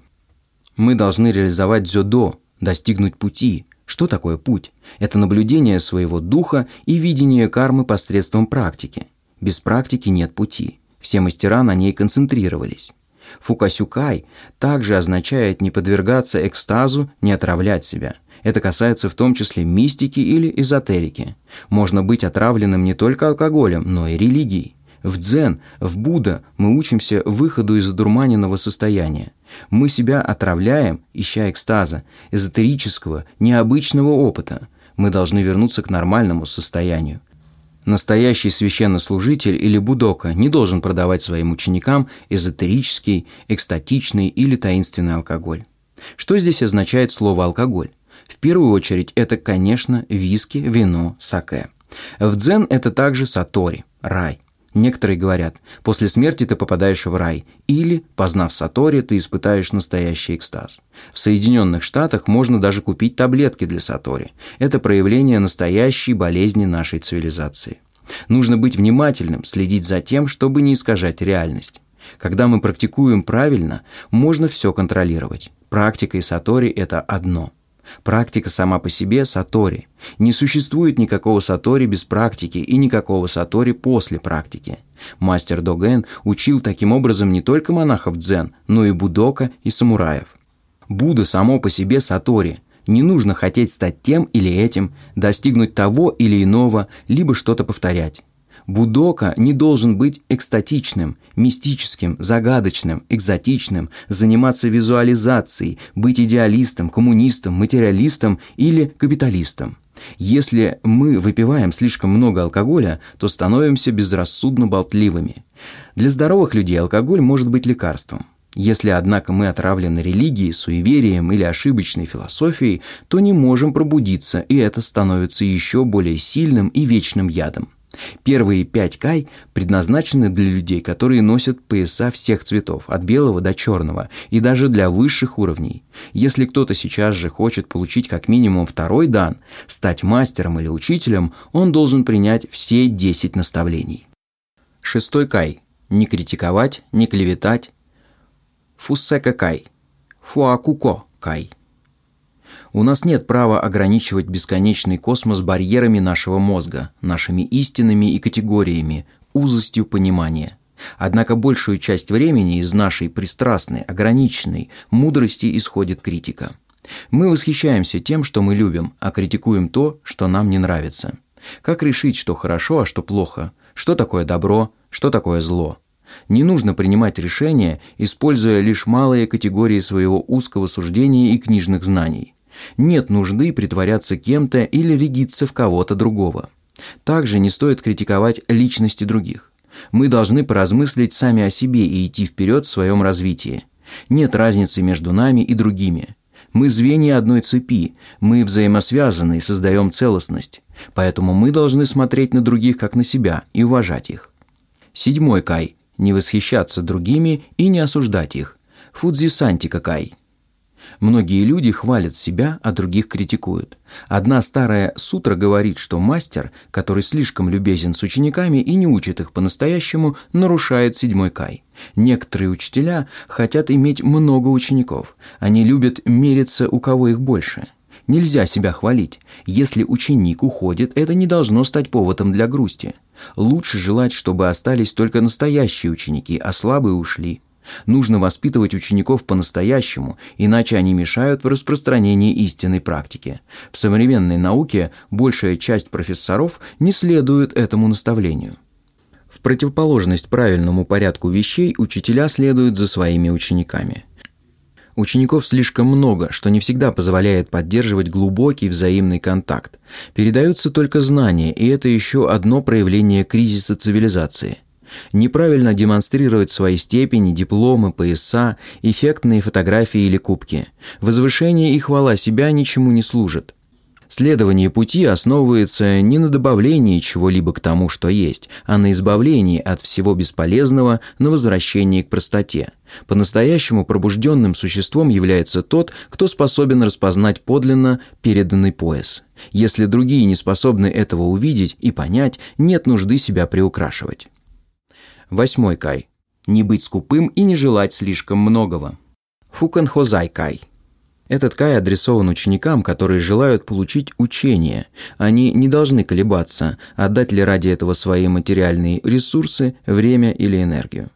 Мы должны реализовать дзюдо, достигнуть пути. Что такое путь? Это наблюдение своего духа и видение кармы посредством практики. Без практики нет пути. Все мастера на ней концентрировались. Фукасюкай также означает не подвергаться экстазу, не отравлять себя – это касается в том числе мистики или эзотерики. Можно быть отравленным не только алкоголем, но и религией. В дзен, в Будда мы учимся выходу из одурманенного состояния. Мы себя отравляем, ища экстаза, эзотерического, необычного опыта. Мы должны вернуться к нормальному состоянию. Настоящий священнослужитель или будока не должен продавать своим ученикам эзотерический, экстатичный или таинственный алкоголь. Что здесь означает слово «алкоголь»? В первую очередь это, конечно, виски, вино, саке. В дзен это также сатори, рай. Некоторые говорят, после смерти ты попадаешь в рай, или, познав сатори, ты испытаешь настоящий экстаз. В Соединенных Штатах можно даже купить таблетки для сатори. Это проявление настоящей болезни нашей цивилизации. Нужно быть внимательным, следить за тем, чтобы не искажать реальность. Когда мы практикуем правильно, можно все контролировать. Практика и сатори – это одно – Практика сама по себе – сатори. Не существует никакого сатори без практики и никакого сатори после практики. Мастер Доген учил таким образом не только монахов дзен, но и будока и самураев. Будда само по себе сатори. Не нужно хотеть стать тем или этим, достигнуть того или иного, либо что-то повторять. Будока не должен быть экстатичным, мистическим, загадочным, экзотичным, заниматься визуализацией, быть идеалистом, коммунистом, материалистом или капиталистом. Если мы выпиваем слишком много алкоголя, то становимся безрассудно болтливыми. Для здоровых людей алкоголь может быть лекарством. Если, однако, мы отравлены религией, суеверием или ошибочной философией, то не можем пробудиться, и это становится еще более сильным и вечным ядом. Первые пять кай предназначены для людей, которые носят пояса всех цветов, от белого до черного, и даже для высших уровней. Если кто-то сейчас же хочет получить как минимум второй дан, стать мастером или учителем, он должен принять все десять наставлений. Шестой кай. Не критиковать, не клеветать. Фуссека кай. Фуакуко кай. У нас нет права ограничивать бесконечный космос барьерами нашего мозга, нашими истинами и категориями, узостью понимания. Однако большую часть времени из нашей пристрастной, ограниченной мудрости исходит критика. Мы восхищаемся тем, что мы любим, а критикуем то, что нам не нравится. Как решить, что хорошо, а что плохо? Что такое добро, что такое зло? Не нужно принимать решения, используя лишь малые категории своего узкого суждения и книжных знаний. Нет нужды притворяться кем-то или рядиться в кого-то другого. Также не стоит критиковать личности других. Мы должны поразмыслить сами о себе и идти вперед в своем развитии. Нет разницы между нами и другими. Мы звенья одной цепи, мы взаимосвязаны и создаем целостность. Поэтому мы должны смотреть на других как на себя и уважать их. Седьмой кай – не восхищаться другими и не осуждать их. Фудзи Сантика кай – Многие люди хвалят себя, а других критикуют. Одна старая сутра говорит, что мастер, который слишком любезен с учениками и не учит их по-настоящему, нарушает седьмой кай. Некоторые учителя хотят иметь много учеников. Они любят мериться, у кого их больше. Нельзя себя хвалить. Если ученик уходит, это не должно стать поводом для грусти. Лучше желать, чтобы остались только настоящие ученики, а слабые ушли. Нужно воспитывать учеников по-настоящему, иначе они мешают в распространении истинной практики. В современной науке большая часть профессоров не следует этому наставлению. В противоположность правильному порядку вещей учителя следуют за своими учениками. Учеников слишком много, что не всегда позволяет поддерживать глубокий взаимный контакт. Передаются только знания, и это еще одно проявление кризиса цивилизации неправильно демонстрировать свои степени, дипломы, пояса, эффектные фотографии или кубки. Возвышение и хвала себя ничему не служат. Следование пути основывается не на добавлении чего-либо к тому, что есть, а на избавлении от всего бесполезного, на возвращении к простоте. По-настоящему пробужденным существом является тот, кто способен распознать подлинно переданный пояс. Если другие не способны этого увидеть и понять, нет нужды себя приукрашивать. Восьмой кай. Не быть скупым и не желать слишком многого. Фукан Хозай кай. Этот кай адресован ученикам, которые желают получить учение. Они не должны колебаться, отдать ли ради этого свои материальные ресурсы, время или энергию.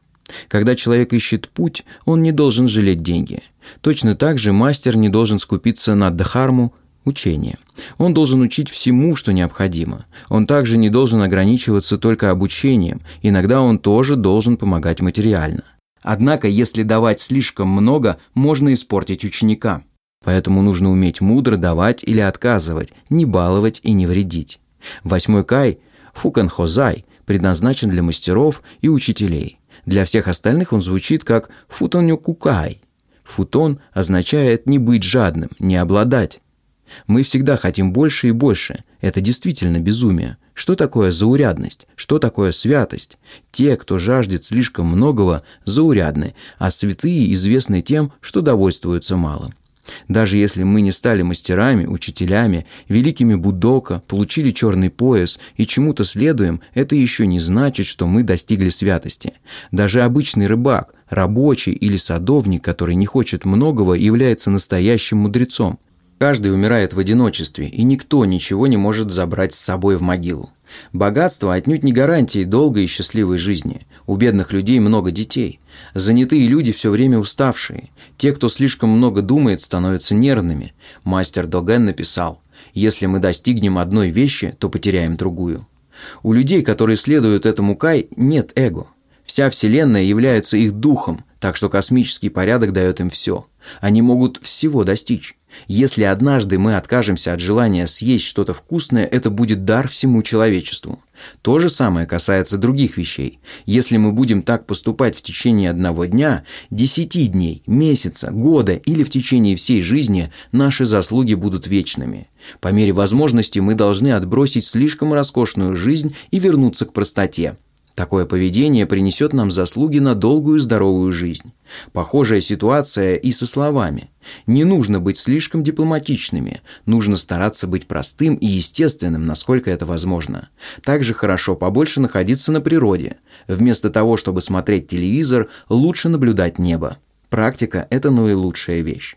Когда человек ищет путь, он не должен жалеть деньги. Точно так же мастер не должен скупиться на дхарму, учение. Он должен учить всему, что необходимо. Он также не должен ограничиваться только обучением, иногда он тоже должен помогать материально. Однако, если давать слишком много, можно испортить ученика. Поэтому нужно уметь мудро давать или отказывать, не баловать и не вредить. Восьмой кай, фукан хозай, предназначен для мастеров и учителей. Для всех остальных он звучит как футоню кукай. Футон означает не быть жадным, не обладать. Мы всегда хотим больше и больше. Это действительно безумие. Что такое заурядность? Что такое святость? Те, кто жаждет слишком многого, заурядны, а святые известны тем, что довольствуются малым. Даже если мы не стали мастерами, учителями, великими будока, получили черный пояс и чему-то следуем, это еще не значит, что мы достигли святости. Даже обычный рыбак, рабочий или садовник, который не хочет многого, является настоящим мудрецом. Каждый умирает в одиночестве, и никто ничего не может забрать с собой в могилу. Богатство отнюдь не гарантии долгой и счастливой жизни. У бедных людей много детей. Занятые люди все время уставшие. Те, кто слишком много думает, становятся нервными. Мастер Доген написал, «Если мы достигнем одной вещи, то потеряем другую». У людей, которые следуют этому Кай, нет эго. Вся Вселенная является их духом, так что космический порядок дает им все. Они могут всего достичь. Если однажды мы откажемся от желания съесть что-то вкусное, это будет дар всему человечеству. То же самое касается других вещей. Если мы будем так поступать в течение одного дня, десяти дней, месяца, года или в течение всей жизни, наши заслуги будут вечными. По мере возможности мы должны отбросить слишком роскошную жизнь и вернуться к простоте. Такое поведение принесет нам заслуги на долгую здоровую жизнь. Похожая ситуация и со словами. Не нужно быть слишком дипломатичными, нужно стараться быть простым и естественным, насколько это возможно. Также хорошо побольше находиться на природе. Вместо того, чтобы смотреть телевизор, лучше наблюдать небо. Практика – это наилучшая вещь.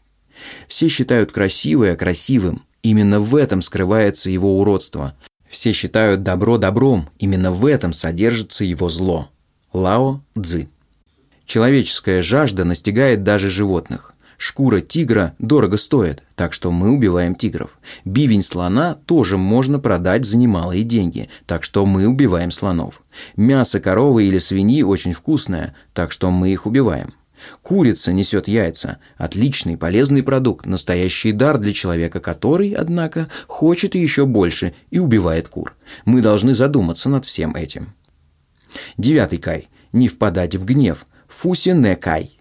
Все считают красивое красивым. Именно в этом скрывается его уродство – все считают добро добром, именно в этом содержится его зло. Лао Цзи. Человеческая жажда настигает даже животных. Шкура тигра дорого стоит, так что мы убиваем тигров. Бивень слона тоже можно продать за немалые деньги, так что мы убиваем слонов. Мясо коровы или свиньи очень вкусное, так что мы их убиваем. Курица несет яйца. Отличный, полезный продукт, настоящий дар для человека, который, однако, хочет еще больше и убивает кур. Мы должны задуматься над всем этим. Девятый кай. Не впадать в гнев. Фуси не кай.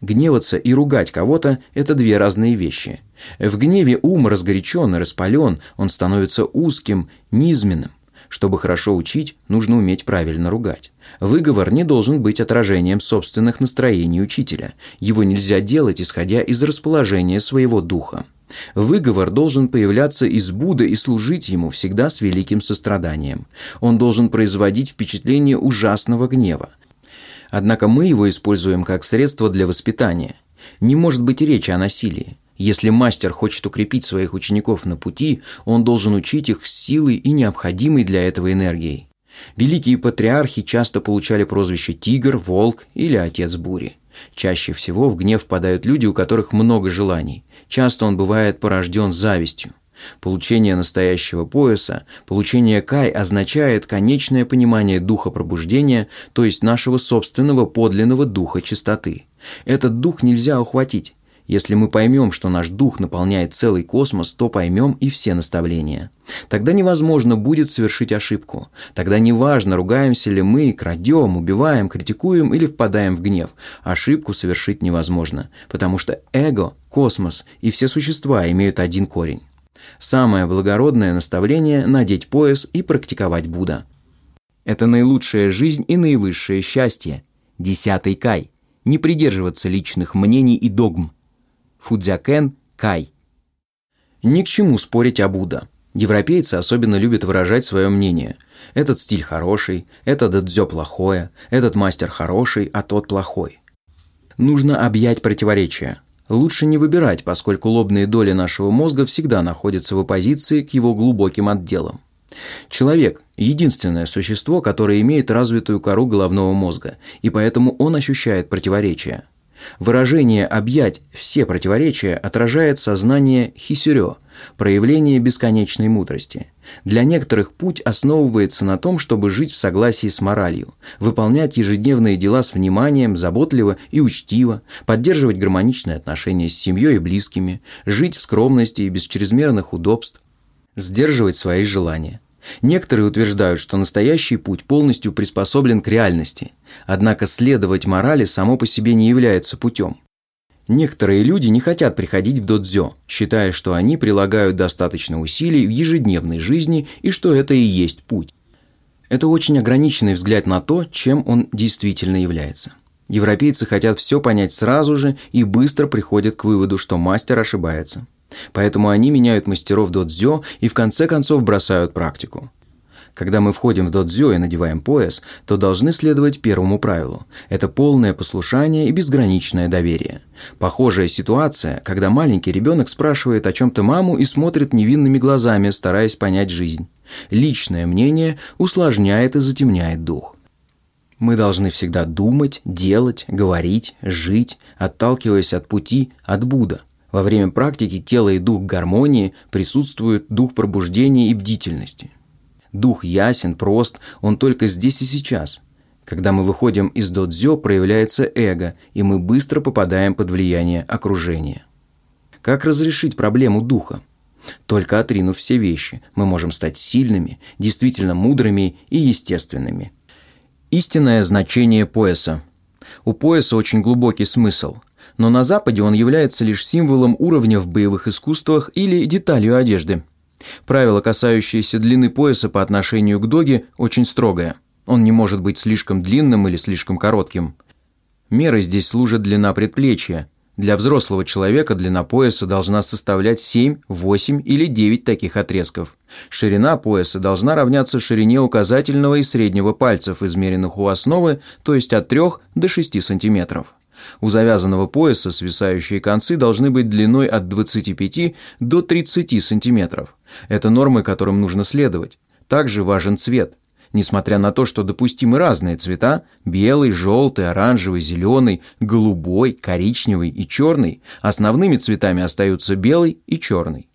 Гневаться и ругать кого-то – это две разные вещи. В гневе ум разгорячен и распален, он становится узким, низменным. Чтобы хорошо учить, нужно уметь правильно ругать. Выговор не должен быть отражением собственных настроений учителя. Его нельзя делать, исходя из расположения своего духа. Выговор должен появляться из Будды и служить ему всегда с великим состраданием. Он должен производить впечатление ужасного гнева. Однако мы его используем как средство для воспитания. Не может быть речи о насилии. Если мастер хочет укрепить своих учеников на пути, он должен учить их силой и необходимой для этого энергией. Великие патриархи часто получали прозвище «тигр», «волк» или «отец бури». Чаще всего в гнев впадают люди, у которых много желаний. Часто он бывает порожден завистью. Получение настоящего пояса, получение кай означает конечное понимание духа пробуждения, то есть нашего собственного подлинного духа чистоты. Этот дух нельзя ухватить. Если мы поймем, что наш дух наполняет целый космос, то поймем и все наставления. Тогда невозможно будет совершить ошибку. Тогда неважно, ругаемся ли мы, крадем, убиваем, критикуем или впадаем в гнев. Ошибку совершить невозможно, потому что эго, космос и все существа имеют один корень. Самое благородное наставление – надеть пояс и практиковать Будда. Это наилучшая жизнь и наивысшее счастье. Десятый кай. Не придерживаться личных мнений и догм. Фудзякен Кай. Ни к чему спорить о Будда. Европейцы особенно любят выражать свое мнение. Этот стиль хороший, этот дзё плохое, этот мастер хороший, а тот плохой. Нужно объять противоречия. Лучше не выбирать, поскольку лобные доли нашего мозга всегда находятся в оппозиции к его глубоким отделам. Человек – единственное существо, которое имеет развитую кору головного мозга, и поэтому он ощущает противоречия – Выражение «объять все противоречия» отражает сознание хисюрё, проявление бесконечной мудрости. Для некоторых путь основывается на том, чтобы жить в согласии с моралью, выполнять ежедневные дела с вниманием, заботливо и учтиво, поддерживать гармоничные отношения с семьей и близкими, жить в скромности и без чрезмерных удобств, сдерживать свои желания. Некоторые утверждают, что настоящий путь полностью приспособлен к реальности, однако следовать морали само по себе не является путем. Некоторые люди не хотят приходить в додзё, считая, что они прилагают достаточно усилий в ежедневной жизни и что это и есть путь. Это очень ограниченный взгляд на то, чем он действительно является. Европейцы хотят все понять сразу же и быстро приходят к выводу, что мастер ошибается. Поэтому они меняют мастеров додзё и в конце концов бросают практику. Когда мы входим в додзё и надеваем пояс, то должны следовать первому правилу. Это полное послушание и безграничное доверие. Похожая ситуация, когда маленький ребенок спрашивает о чем-то маму и смотрит невинными глазами, стараясь понять жизнь. Личное мнение усложняет и затемняет дух. Мы должны всегда думать, делать, говорить, жить, отталкиваясь от пути, от Будда. Во время практики тело и дух гармонии присутствуют дух пробуждения и бдительности. Дух ясен, прост, он только здесь и сейчас. Когда мы выходим из додзё, проявляется эго, и мы быстро попадаем под влияние окружения. Как разрешить проблему духа? Только отринув все вещи, мы можем стать сильными, действительно мудрыми и естественными. Истинное значение пояса. У пояса очень глубокий смысл но на Западе он является лишь символом уровня в боевых искусствах или деталью одежды. Правило, касающееся длины пояса по отношению к доге, очень строгое. Он не может быть слишком длинным или слишком коротким. Мерой здесь служит длина предплечья. Для взрослого человека длина пояса должна составлять 7, 8 или 9 таких отрезков. Ширина пояса должна равняться ширине указательного и среднего пальцев, измеренных у основы, то есть от 3 до 6 сантиметров. У завязанного пояса свисающие концы должны быть длиной от 25 до 30 сантиметров. Это нормы, которым нужно следовать. Также важен цвет. Несмотря на то, что допустимы разные цвета – белый, желтый, оранжевый, зеленый, голубой, коричневый и черный – основными цветами остаются белый и черный.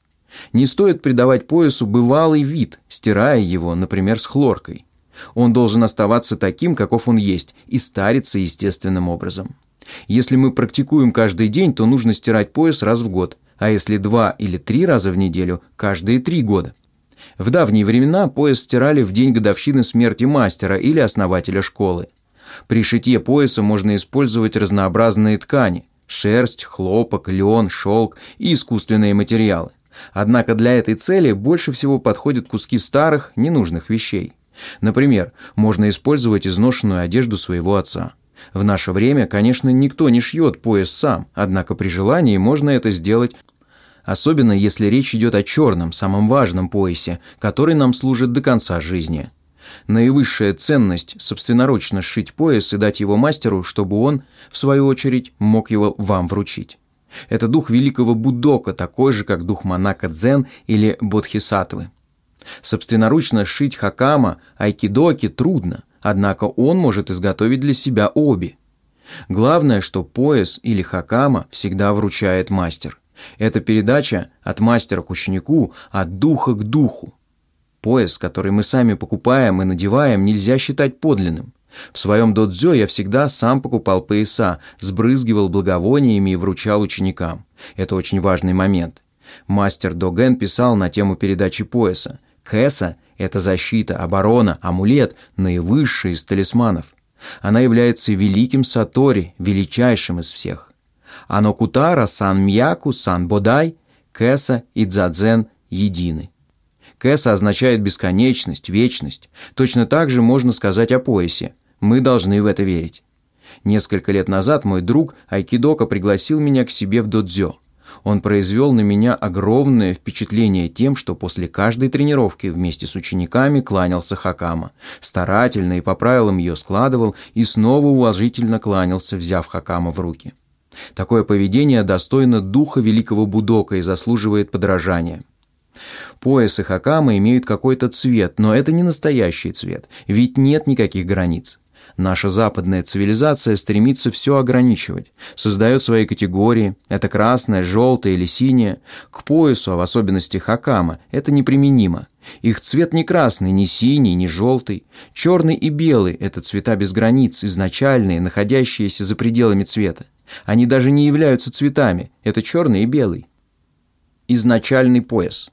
Не стоит придавать поясу бывалый вид, стирая его, например, с хлоркой. Он должен оставаться таким, каков он есть, и стариться естественным образом. Если мы практикуем каждый день, то нужно стирать пояс раз в год, а если два или три раза в неделю, каждые три года. В давние времена пояс стирали в день годовщины смерти мастера или основателя школы. При шитье пояса можно использовать разнообразные ткани. шерсть, хлопок, лен, шелк и искусственные материалы. Однако для этой цели больше всего подходят куски старых, ненужных вещей. Например, можно использовать изношенную одежду своего отца. В наше время, конечно, никто не шьет пояс сам, однако при желании можно это сделать, особенно если речь идет о черном, самом важном поясе, который нам служит до конца жизни. Наивысшая ценность – собственноручно сшить пояс и дать его мастеру, чтобы он, в свою очередь, мог его вам вручить. Это дух великого Будока, такой же, как дух монака Дзен или Бодхисаттвы. Собственноручно сшить хакама, айкидоки трудно, однако он может изготовить для себя обе. Главное, что пояс или хакама всегда вручает мастер. Это передача от мастера к ученику, от духа к духу. Пояс, который мы сами покупаем и надеваем, нельзя считать подлинным. В своем додзё я всегда сам покупал пояса, сбрызгивал благовониями и вручал ученикам. Это очень важный момент. Мастер Доген писал на тему передачи пояса. Кэса – это защита, оборона, амулет, наивысший из талисманов. Она является великим сатори, величайшим из всех. Ано Кутара, Сан Мьяку, Сан Бодай, Кэса и Дзадзен едины. Кэса означает бесконечность, вечность. Точно так же можно сказать о поясе. Мы должны в это верить. Несколько лет назад мой друг Айкидока пригласил меня к себе в додзё. Он произвел на меня огромное впечатление тем, что после каждой тренировки вместе с учениками кланялся Хакама. Старательно и по правилам ее складывал и снова уважительно кланялся, взяв Хакама в руки. Такое поведение достойно духа великого Будока и заслуживает подражания. Пояс и хакама имеют какой-то цвет, но это не настоящий цвет, ведь нет никаких границ. Наша западная цивилизация стремится все ограничивать, создает свои категории, это красное, желтое или синее. К поясу, а в особенности хакама, это неприменимо. Их цвет не красный, не синий, не желтый. Черный и белый – это цвета без границ, изначальные, находящиеся за пределами цвета. Они даже не являются цветами, это черный и белый. Изначальный пояс.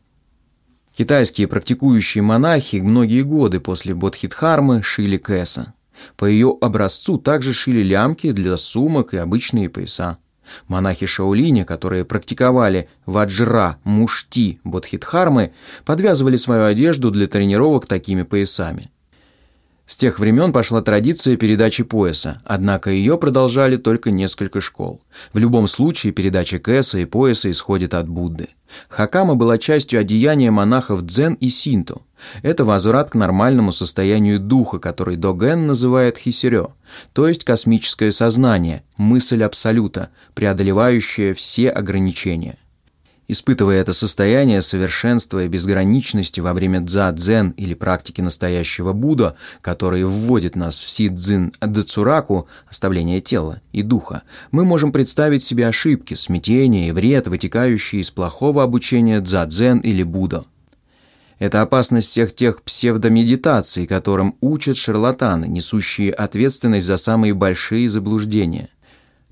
Китайские практикующие монахи многие годы после Бодхидхармы шили кэса. По ее образцу также шили лямки для сумок и обычные пояса. Монахи Шаолиня, которые практиковали ваджра, мушти, бодхитхармы, подвязывали свою одежду для тренировок такими поясами. С тех времен пошла традиция передачи пояса, однако ее продолжали только несколько школ. В любом случае передача кэса и пояса исходит от Будды. Хакама была частью одеяния монахов дзен и синто. Это возврат к нормальному состоянию духа, который Доген называет хисерё, то есть космическое сознание, мысль абсолюта, преодолевающая все ограничения. Испытывая это состояние совершенства и безграничности во время дза-дзен или практики настоящего Будда, который вводит нас в си-дзин дацураку, оставление тела и духа, мы можем представить себе ошибки, смятения и вред, вытекающие из плохого обучения дза-дзен или Будда. Это опасность всех тех псевдомедитаций, которым учат шарлатаны, несущие ответственность за самые большие заблуждения –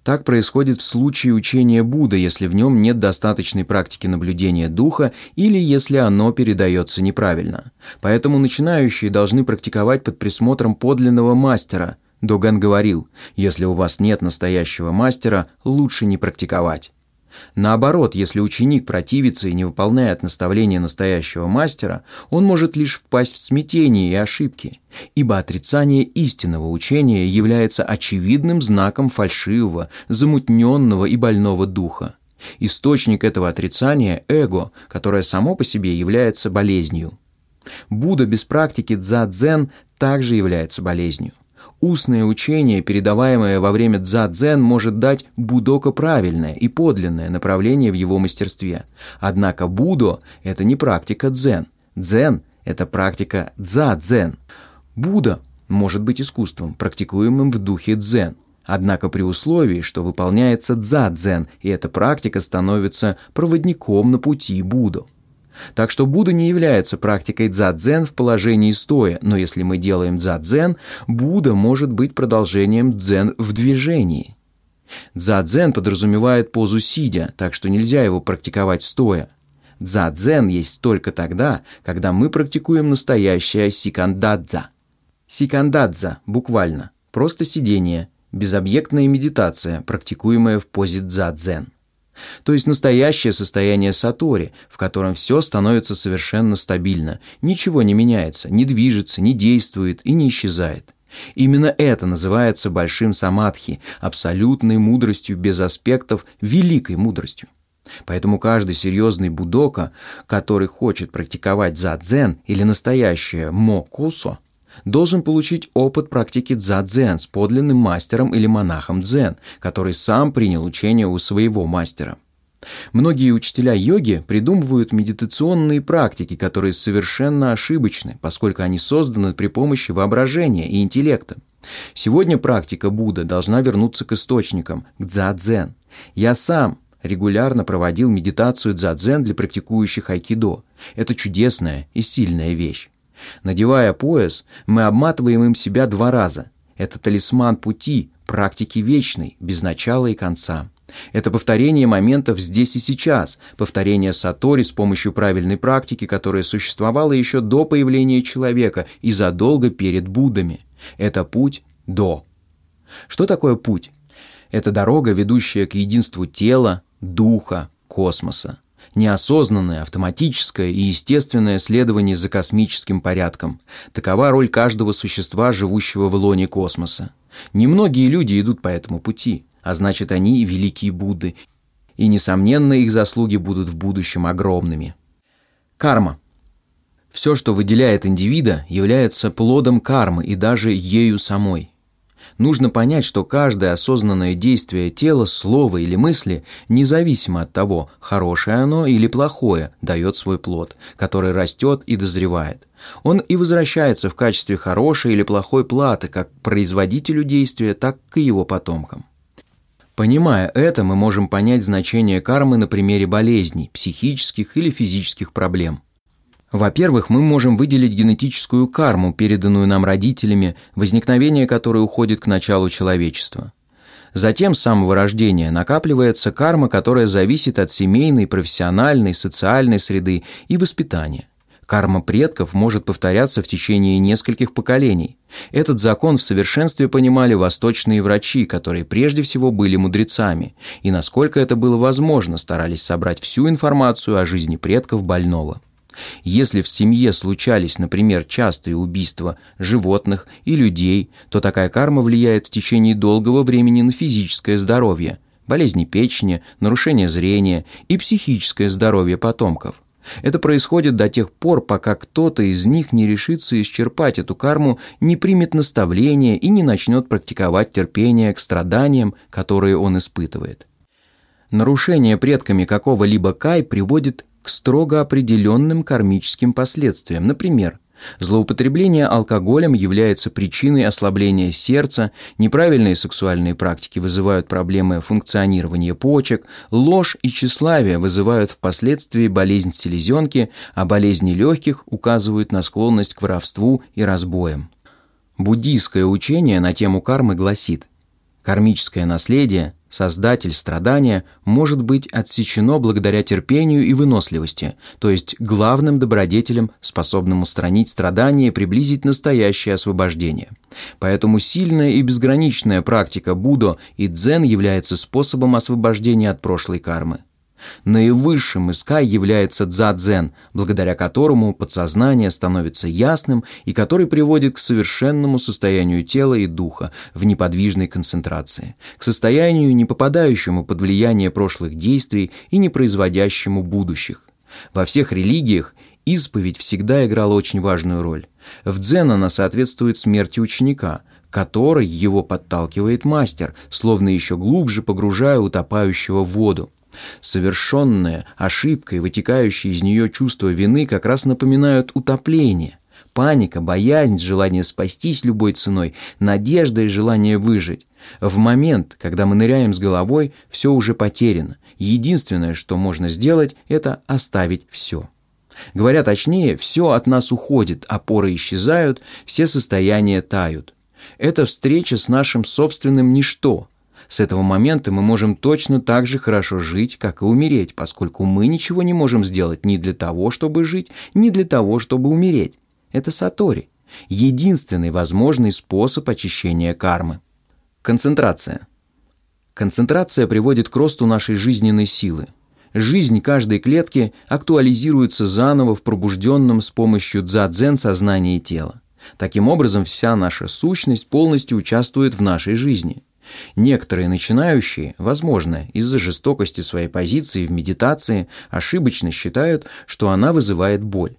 так происходит в случае учения Будды, если в нем нет достаточной практики наблюдения духа или если оно передается неправильно. Поэтому начинающие должны практиковать под присмотром подлинного мастера. Доган говорил, если у вас нет настоящего мастера, лучше не практиковать. Наоборот, если ученик противится и не выполняет наставления настоящего мастера, он может лишь впасть в смятение и ошибки, ибо отрицание истинного учения является очевидным знаком фальшивого, замутненного и больного духа. Источник этого отрицания – эго, которое само по себе является болезнью. Будда без практики дза-дзен также является болезнью. Устное учение, передаваемое во время дза-дзен, может дать будока правильное и подлинное направление в его мастерстве. Однако будо – это не практика дзен. Дзен – это практика дза-дзен. Будда может быть искусством, практикуемым в духе дзен. Однако при условии, что выполняется дза-дзен, и эта практика становится проводником на пути Будды. Так что Будда не является практикой дзадзен в положении стоя, но если мы делаем дзадзен, Будда может быть продолжением дзен в движении. Дзадзен подразумевает позу сидя, так что нельзя его практиковать стоя. Дзадзен есть только тогда, когда мы практикуем настоящее сикандадза. Сикандадза, буквально, просто сидение, безобъектная медитация, практикуемая в позе дзадзен. То есть настоящее состояние сатори, в котором все становится совершенно стабильно, ничего не меняется, не движется, не действует и не исчезает. Именно это называется большим самадхи, абсолютной мудростью без аспектов, великой мудростью. Поэтому каждый серьезный будока, который хочет практиковать дзадзен или настоящее мокусо, должен получить опыт практики дзадзен с подлинным мастером или монахом дзен, который сам принял учение у своего мастера. Многие учителя йоги придумывают медитационные практики, которые совершенно ошибочны, поскольку они созданы при помощи воображения и интеллекта. Сегодня практика Будды должна вернуться к источникам, к дзадзен. Я сам регулярно проводил медитацию дзадзен для практикующих айкидо. Это чудесная и сильная вещь. Надевая пояс, мы обматываем им себя два раза. Это талисман пути, практики вечной, без начала и конца. Это повторение моментов здесь и сейчас, повторение сатори с помощью правильной практики, которая существовала еще до появления человека и задолго перед Буддами. Это путь до. Что такое путь? Это дорога, ведущая к единству тела, духа, космоса неосознанное, автоматическое и естественное следование за космическим порядком. Такова роль каждого существа, живущего в лоне космоса. Немногие люди идут по этому пути, а значит они и великие Будды, и, несомненно, их заслуги будут в будущем огромными. Карма. Все, что выделяет индивида, является плодом кармы и даже ею самой – Нужно понять, что каждое осознанное действие тела, слова или мысли, независимо от того, хорошее оно или плохое, дает свой плод, который растет и дозревает. Он и возвращается в качестве хорошей или плохой платы как к производителю действия, так и его потомкам. Понимая это, мы можем понять значение кармы на примере болезней, психических или физических проблем. Во-первых, мы можем выделить генетическую карму, переданную нам родителями, возникновение которой уходит к началу человечества. Затем с самого рождения накапливается карма, которая зависит от семейной, профессиональной, социальной среды и воспитания. Карма предков может повторяться в течение нескольких поколений. Этот закон в совершенстве понимали восточные врачи, которые прежде всего были мудрецами, и насколько это было возможно, старались собрать всю информацию о жизни предков больного. Если в семье случались, например, частые убийства животных и людей, то такая карма влияет в течение долгого времени на физическое здоровье, болезни печени, нарушение зрения и психическое здоровье потомков. Это происходит до тех пор, пока кто-то из них не решится исчерпать эту карму, не примет наставления и не начнет практиковать терпение к страданиям, которые он испытывает. Нарушение предками какого-либо кай приводит к строго определенным кармическим последствиям. Например, Злоупотребление алкоголем является причиной ослабления сердца, неправильные сексуальные практики вызывают проблемы функционирования почек, ложь и тщеславие вызывают впоследствии болезнь селезенки, а болезни легких указывают на склонность к воровству и разбоям. Буддийское учение на тему кармы гласит «Кармическое наследие Создатель страдания может быть отсечено благодаря терпению и выносливости, то есть главным добродетелем, способным устранить страдания и приблизить настоящее освобождение. Поэтому сильная и безграничная практика Будо и Дзен является способом освобождения от прошлой кармы. Наивысшим из кай является дзадзен, благодаря которому подсознание становится ясным и который приводит к совершенному состоянию тела и духа в неподвижной концентрации, к состоянию, не попадающему под влияние прошлых действий и не производящему будущих. Во всех религиях исповедь всегда играла очень важную роль. В дзен она соответствует смерти ученика – который его подталкивает мастер, словно еще глубже погружая утопающего в воду. Совершенная ошибка и вытекающие из нее чувство вины как раз напоминают утопление. Паника, боязнь, желание спастись любой ценой, надежда и желание выжить. В момент, когда мы ныряем с головой, все уже потеряно. Единственное, что можно сделать, это оставить все. Говоря точнее, все от нас уходит, опоры исчезают, все состояния тают. Это встреча с нашим собственным ничто – с этого момента мы можем точно так же хорошо жить, как и умереть, поскольку мы ничего не можем сделать ни для того, чтобы жить, ни для того, чтобы умереть. Это сатори. Единственный возможный способ очищения кармы. Концентрация. Концентрация приводит к росту нашей жизненной силы. Жизнь каждой клетки актуализируется заново в пробужденном с помощью дзадзен сознании тела. Таким образом, вся наша сущность полностью участвует в нашей жизни. Некоторые начинающие, возможно, из-за жестокости своей позиции в медитации, ошибочно считают, что она вызывает боль.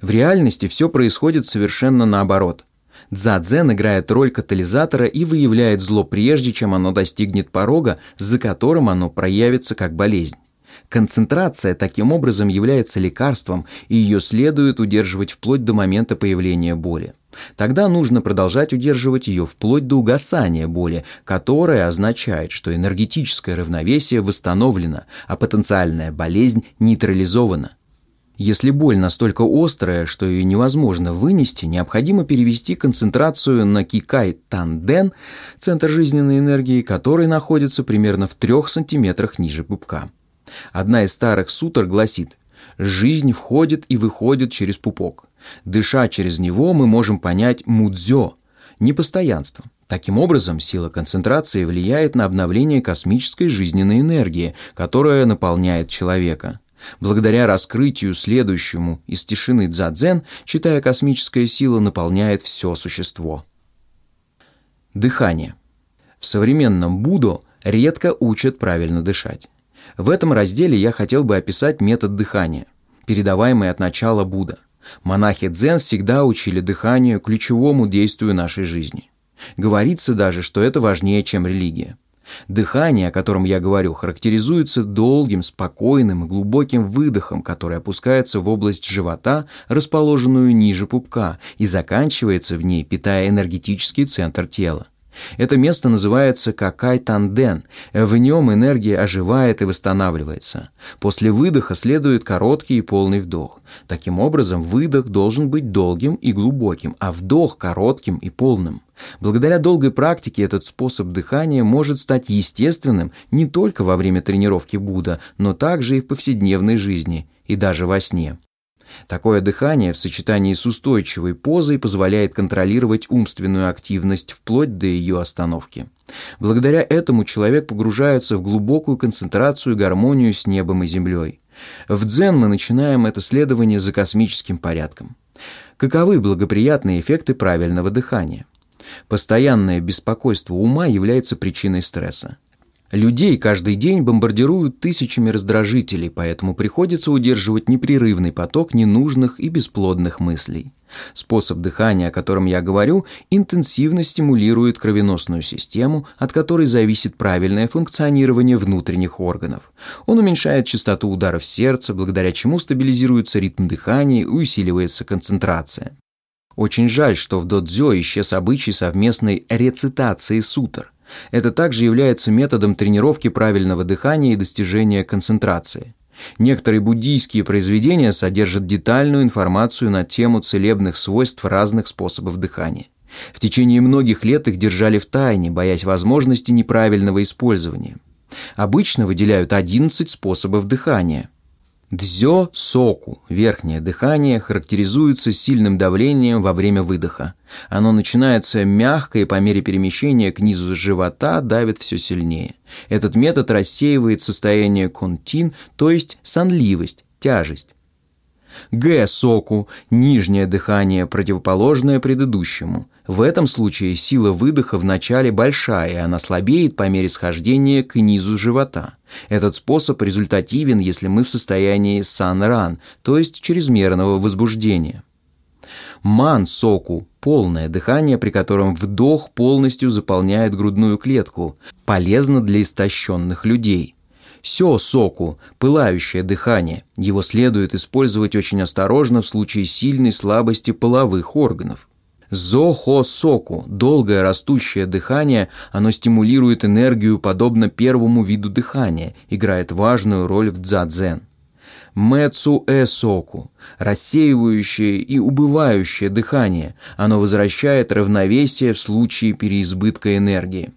В реальности все происходит совершенно наоборот. Дзадзен играет роль катализатора и выявляет зло прежде, чем оно достигнет порога, за которым оно проявится как болезнь. Концентрация таким образом является лекарством, и ее следует удерживать вплоть до момента появления боли. Тогда нужно продолжать удерживать ее вплоть до угасания боли, которая означает, что энергетическое равновесие восстановлено, а потенциальная болезнь нейтрализована. Если боль настолько острая, что ее невозможно вынести, необходимо перевести концентрацию на кикай-танден, центр жизненной энергии, который находится примерно в 3 сантиметрах ниже пупка. Одна из старых сутр гласит «Жизнь входит и выходит через пупок. Дыша через него, мы можем понять мудзё – непостоянство». Таким образом, сила концентрации влияет на обновление космической жизненной энергии, которая наполняет человека. Благодаря раскрытию следующему из тишины дзадзен, читая космическая сила наполняет все существо. Дыхание. В современном Будо редко учат правильно дышать. В этом разделе я хотел бы описать метод дыхания, передаваемый от начала Будда. Монахи дзен всегда учили дыханию ключевому действию нашей жизни. Говорится даже, что это важнее, чем религия. Дыхание, о котором я говорю, характеризуется долгим, спокойным и глубоким выдохом, который опускается в область живота, расположенную ниже пупка, и заканчивается в ней, питая энергетический центр тела. Это место называется какай-танден. В нем энергия оживает и восстанавливается. После выдоха следует короткий и полный вдох. Таким образом, выдох должен быть долгим и глубоким, а вдох коротким и полным. Благодаря долгой практике этот способ дыхания может стать естественным не только во время тренировки Будда, но также и в повседневной жизни, и даже во сне. Такое дыхание в сочетании с устойчивой позой позволяет контролировать умственную активность вплоть до ее остановки. Благодаря этому человек погружается в глубокую концентрацию и гармонию с небом и землей. В дзен мы начинаем это следование за космическим порядком. Каковы благоприятные эффекты правильного дыхания? Постоянное беспокойство ума является причиной стресса. Людей каждый день бомбардируют тысячами раздражителей, поэтому приходится удерживать непрерывный поток ненужных и бесплодных мыслей. Способ дыхания, о котором я говорю, интенсивно стимулирует кровеносную систему, от которой зависит правильное функционирование внутренних органов. Он уменьшает частоту ударов сердца, благодаря чему стабилизируется ритм дыхания и усиливается концентрация. Очень жаль, что в додзё исчез обычай совместной рецитации сутр. Это также является методом тренировки правильного дыхания и достижения концентрации. Некоторые буддийские произведения содержат детальную информацию на тему целебных свойств разных способов дыхания. В течение многих лет их держали в тайне, боясь возможности неправильного использования. Обычно выделяют 11 способов дыхания. Дзё соку, верхнее дыхание, характеризуется сильным давлением во время выдоха. Оно начинается мягко и по мере перемещения к низу живота давит все сильнее. Этот метод рассеивает состояние контин, то есть сонливость, тяжесть. Г-соку – нижнее дыхание, противоположное предыдущему. В этом случае сила выдоха вначале большая, и она слабеет по мере схождения к низу живота. Этот способ результативен, если мы в состоянии сан-ран, то есть чрезмерного возбуждения. Ман-соку – полное дыхание, при котором вдох полностью заполняет грудную клетку, полезно для истощенных людей – Сё-соку – пылающее дыхание. Его следует использовать очень осторожно в случае сильной слабости половых органов. Зо-хо-соку – долгое растущее дыхание, оно стимулирует энергию подобно первому виду дыхания, играет важную роль в дзадзен. Мэцу-э-соку – рассеивающее и убывающее дыхание, оно возвращает равновесие в случае переизбытка энергии.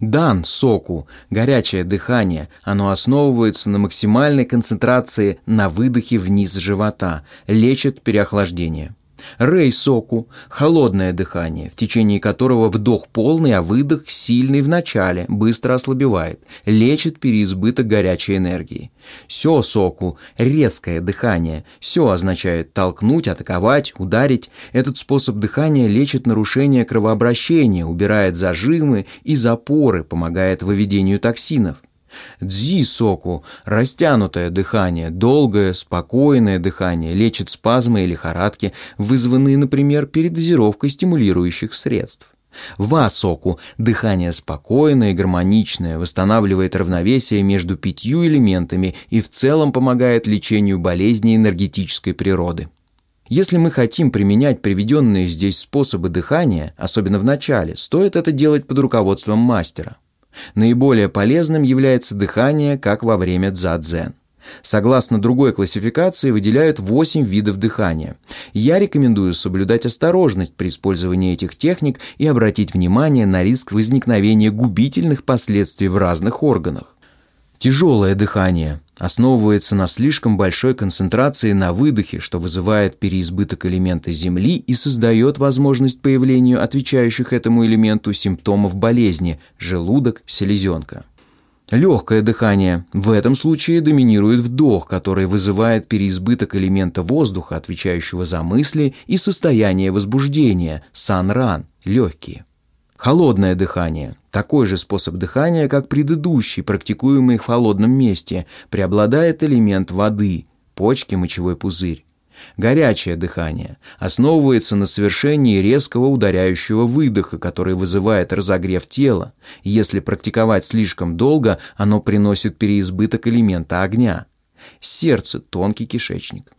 Дан соку, горячее дыхание, оно основывается на максимальной концентрации на выдохе вниз живота, лечит переохлаждение. Рей соку – холодное дыхание, в течение которого вдох полный, а выдох сильный в начале, быстро ослабевает, лечит переизбыток горячей энергии. Сё соку – резкое дыхание. Сё означает толкнуть, атаковать, ударить. Этот способ дыхания лечит нарушение кровообращения, убирает зажимы и запоры, помогает выведению токсинов. Дзи-соку – растянутое дыхание, долгое, спокойное дыхание, лечит спазмы и лихорадки, вызванные, например, передозировкой стимулирующих средств. Ва-соку – дыхание спокойное и гармоничное, восстанавливает равновесие между пятью элементами и в целом помогает лечению болезней энергетической природы. Если мы хотим применять приведенные здесь способы дыхания, особенно в начале, стоит это делать под руководством мастера. Наиболее полезным является дыхание, как во время дзадзен. Согласно другой классификации, выделяют 8 видов дыхания. Я рекомендую соблюдать осторожность при использовании этих техник и обратить внимание на риск возникновения губительных последствий в разных органах. Тяжелое дыхание основывается на слишком большой концентрации на выдохе, что вызывает переизбыток элемента Земли и создает возможность появлению отвечающих этому элементу симптомов болезни – желудок, селезенка. Легкое дыхание. В этом случае доминирует вдох, который вызывает переизбыток элемента воздуха, отвечающего за мысли и состояние возбуждения – сан-ран, легкие. Холодное дыхание. Такой же способ дыхания, как предыдущий, практикуемый в холодном месте, преобладает элемент воды, почки, мочевой пузырь. Горячее дыхание основывается на совершении резкого ударяющего выдоха, который вызывает разогрев тела. Если практиковать слишком долго, оно приносит переизбыток элемента огня. Сердце – тонкий кишечник.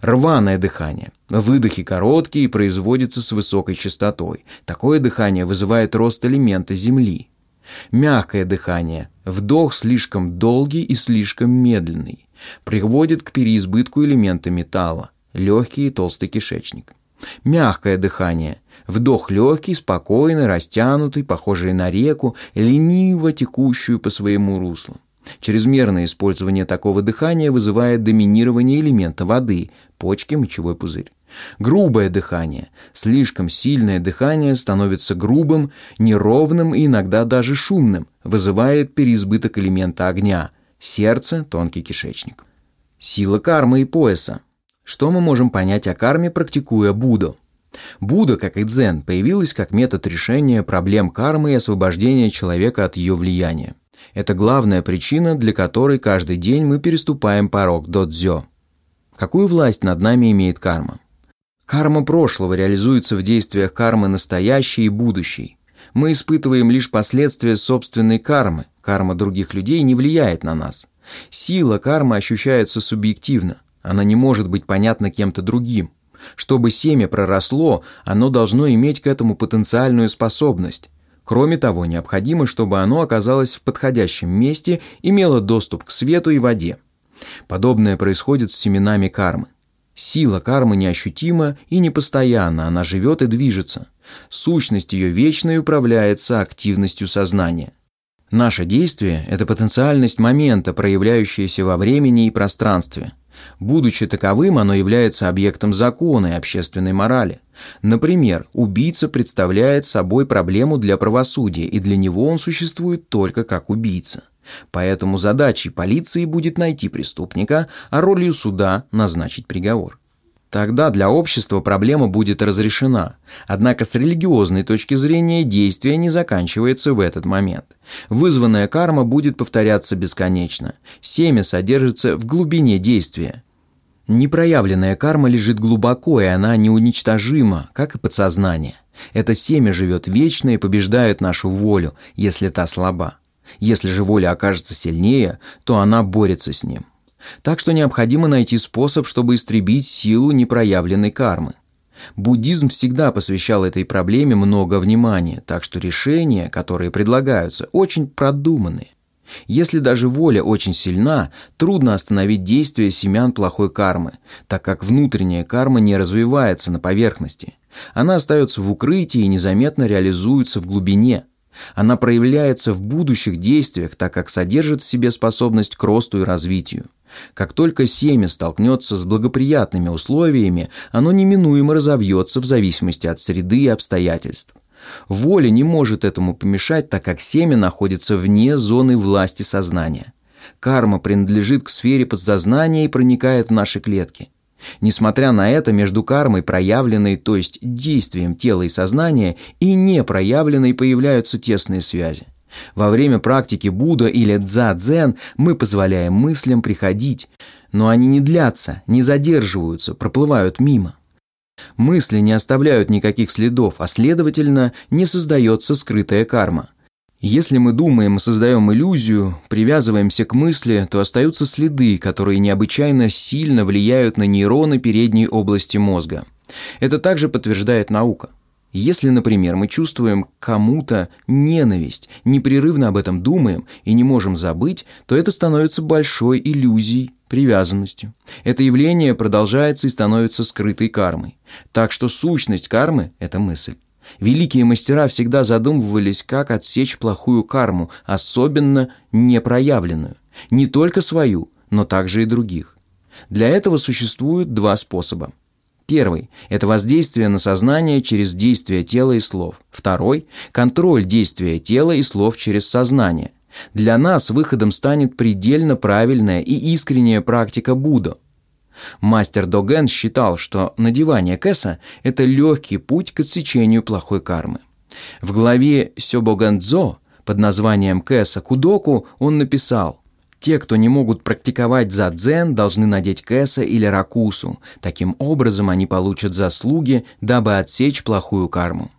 Рваное дыхание. Выдохи короткие и производятся с высокой частотой. Такое дыхание вызывает рост элемента Земли. Мягкое дыхание. Вдох слишком долгий и слишком медленный. Приводит к переизбытку элемента металла. Легкий и толстый кишечник. Мягкое дыхание. Вдох легкий, спокойный, растянутый, похожий на реку, лениво текущую по своему руслу. Чрезмерное использование такого дыхания вызывает доминирование элемента воды, почки, мочевой пузырь. Грубое дыхание. Слишком сильное дыхание становится грубым, неровным и иногда даже шумным, вызывает переизбыток элемента огня, сердце, тонкий кишечник. Сила кармы и пояса. Что мы можем понять о карме, практикуя Будду? Будда, как и дзен, появилась как метод решения проблем кармы и освобождения человека от ее влияния. Это главная причина, для которой каждый день мы переступаем порог додзё. Какую власть над нами имеет карма? Карма прошлого реализуется в действиях кармы настоящей и будущей. Мы испытываем лишь последствия собственной кармы. Карма других людей не влияет на нас. Сила кармы ощущается субъективно. Она не может быть понятна кем-то другим. Чтобы семя проросло, оно должно иметь к этому потенциальную способность. Кроме того, необходимо, чтобы оно оказалось в подходящем месте, имело доступ к свету и воде. Подобное происходит с семенами кармы. Сила кармы неощутима и непостоянна, она живет и движется. Сущность ее вечна и управляется активностью сознания. Наше действие – это потенциальность момента, проявляющаяся во времени и пространстве – Будучи таковым, оно является объектом закона и общественной морали. Например, убийца представляет собой проблему для правосудия, и для него он существует только как убийца. Поэтому задачей полиции будет найти преступника, а ролью суда назначить приговор. Тогда для общества проблема будет разрешена. Однако с религиозной точки зрения действие не заканчивается в этот момент. Вызванная карма будет повторяться бесконечно. Семя содержится в глубине действия. Непроявленная карма лежит глубоко, и она неуничтожима, как и подсознание. Это семя живет вечно и побеждает нашу волю, если та слаба. Если же воля окажется сильнее, то она борется с ним. Так что необходимо найти способ, чтобы истребить силу непроявленной кармы. Буддизм всегда посвящал этой проблеме много внимания, так что решения, которые предлагаются, очень продуманные. Если даже воля очень сильна, трудно остановить действие семян плохой кармы, так как внутренняя карма не развивается на поверхности. Она остается в укрытии и незаметно реализуется в глубине. Она проявляется в будущих действиях, так как содержит в себе способность к росту и развитию. Как только семя столкнется с благоприятными условиями, оно неминуемо разовьется в зависимости от среды и обстоятельств. Воля не может этому помешать, так как семя находится вне зоны власти сознания. Карма принадлежит к сфере подсознания и проникает в наши клетки. Несмотря на это, между кармой, проявленной, то есть действием тела и сознания, и непроявленной появляются тесные связи. Во время практики Будда или Дза-дзен мы позволяем мыслям приходить, но они не длятся, не задерживаются, проплывают мимо. Мысли не оставляют никаких следов, а следовательно, не создается скрытая карма. Если мы думаем, создаем иллюзию, привязываемся к мысли, то остаются следы, которые необычайно сильно влияют на нейроны передней области мозга. Это также подтверждает наука. Если, например, мы чувствуем кому-то ненависть, непрерывно об этом думаем и не можем забыть, то это становится большой иллюзией, привязанностью. Это явление продолжается и становится скрытой кармой. Так что сущность кармы – это мысль. Великие мастера всегда задумывались, как отсечь плохую карму, особенно непроявленную. Не только свою, но также и других. Для этого существуют два способа. Первый – это воздействие на сознание через действие тела и слов. Второй – контроль действия тела и слов через сознание. Для нас выходом станет предельно правильная и искренняя практика Будда – Мастер Доген считал, что надевание кэса – это легкий путь к отсечению плохой кармы. В главе Сёбогандзо под названием «Кэса Кудоку» он написал «Те, кто не могут практиковать задзен, должны надеть кэса или ракусу. Таким образом они получат заслуги, дабы отсечь плохую карму».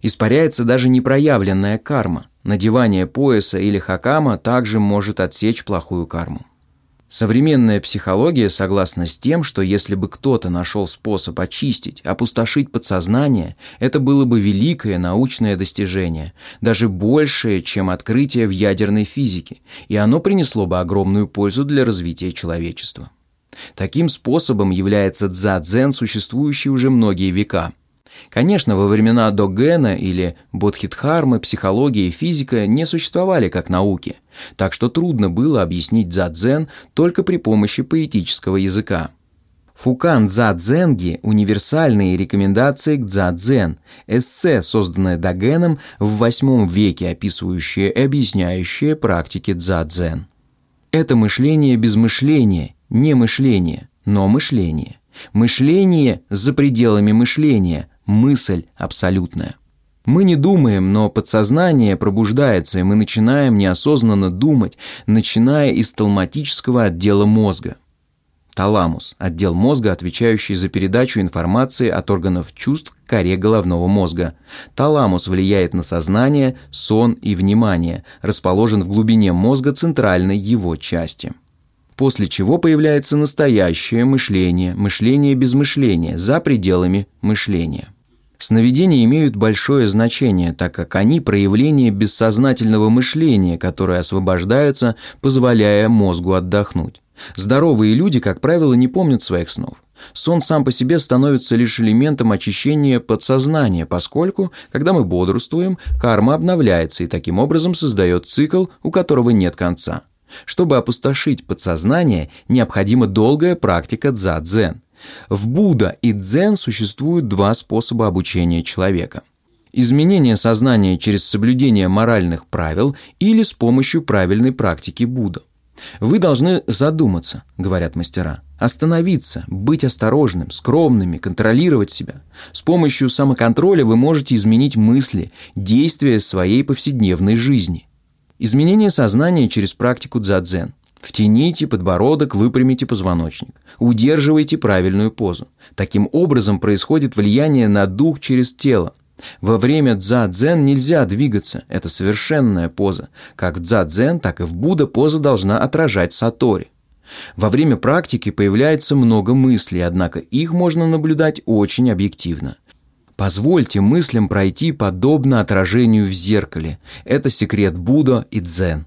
Испаряется даже непроявленная карма. Надевание пояса или хакама также может отсечь плохую карму. Современная психология согласна с тем, что если бы кто-то нашел способ очистить, опустошить подсознание, это было бы великое научное достижение, даже большее, чем открытие в ядерной физике, и оно принесло бы огромную пользу для развития человечества. Таким способом является дзадзен, существующий уже многие века – Конечно, во времена Догена или Бодхитхармы психология и физика не существовали как науки, так что трудно было объяснить дзадзен только при помощи поэтического языка. Фукан дзадзенги – универсальные рекомендации к дзадзен, эссе, созданное Догеном в VIII веке, описывающее и объясняющее практики дзадзен. Это мышление без мышления, не мышление, но мышление. Мышление за пределами мышления, мысль абсолютная. Мы не думаем, но подсознание пробуждается, и мы начинаем неосознанно думать, начиная из талматического отдела мозга. Таламус – отдел мозга, отвечающий за передачу информации от органов чувств к коре головного мозга. Таламус влияет на сознание, сон и внимание, расположен в глубине мозга центральной его части после чего появляется настоящее мышление, мышление без мышления, за пределами мышления. Сновидения имеют большое значение, так как они проявление бессознательного мышления, которое освобождается, позволяя мозгу отдохнуть. Здоровые люди, как правило, не помнят своих снов. Сон сам по себе становится лишь элементом очищения подсознания, поскольку, когда мы бодрствуем, карма обновляется и таким образом создает цикл, у которого нет конца. Чтобы опустошить подсознание, необходима долгая практика дза-дзен – в Будда и Дзен существуют два способа обучения человека. Изменение сознания через соблюдение моральных правил или с помощью правильной практики Будда. Вы должны задуматься, говорят мастера, остановиться, быть осторожным, скромными, контролировать себя. С помощью самоконтроля вы можете изменить мысли, действия своей повседневной жизни. Изменение сознания через практику дзадзен. Втяните подбородок, выпрямите позвоночник. Удерживайте правильную позу. Таким образом происходит влияние на дух через тело. Во время дза-дзен нельзя двигаться, это совершенная поза. Как в дза-дзен, так и в Будда поза должна отражать сатори. Во время практики появляется много мыслей, однако их можно наблюдать очень объективно. Позвольте мыслям пройти подобно отражению в зеркале. Это секрет Будда и дзен.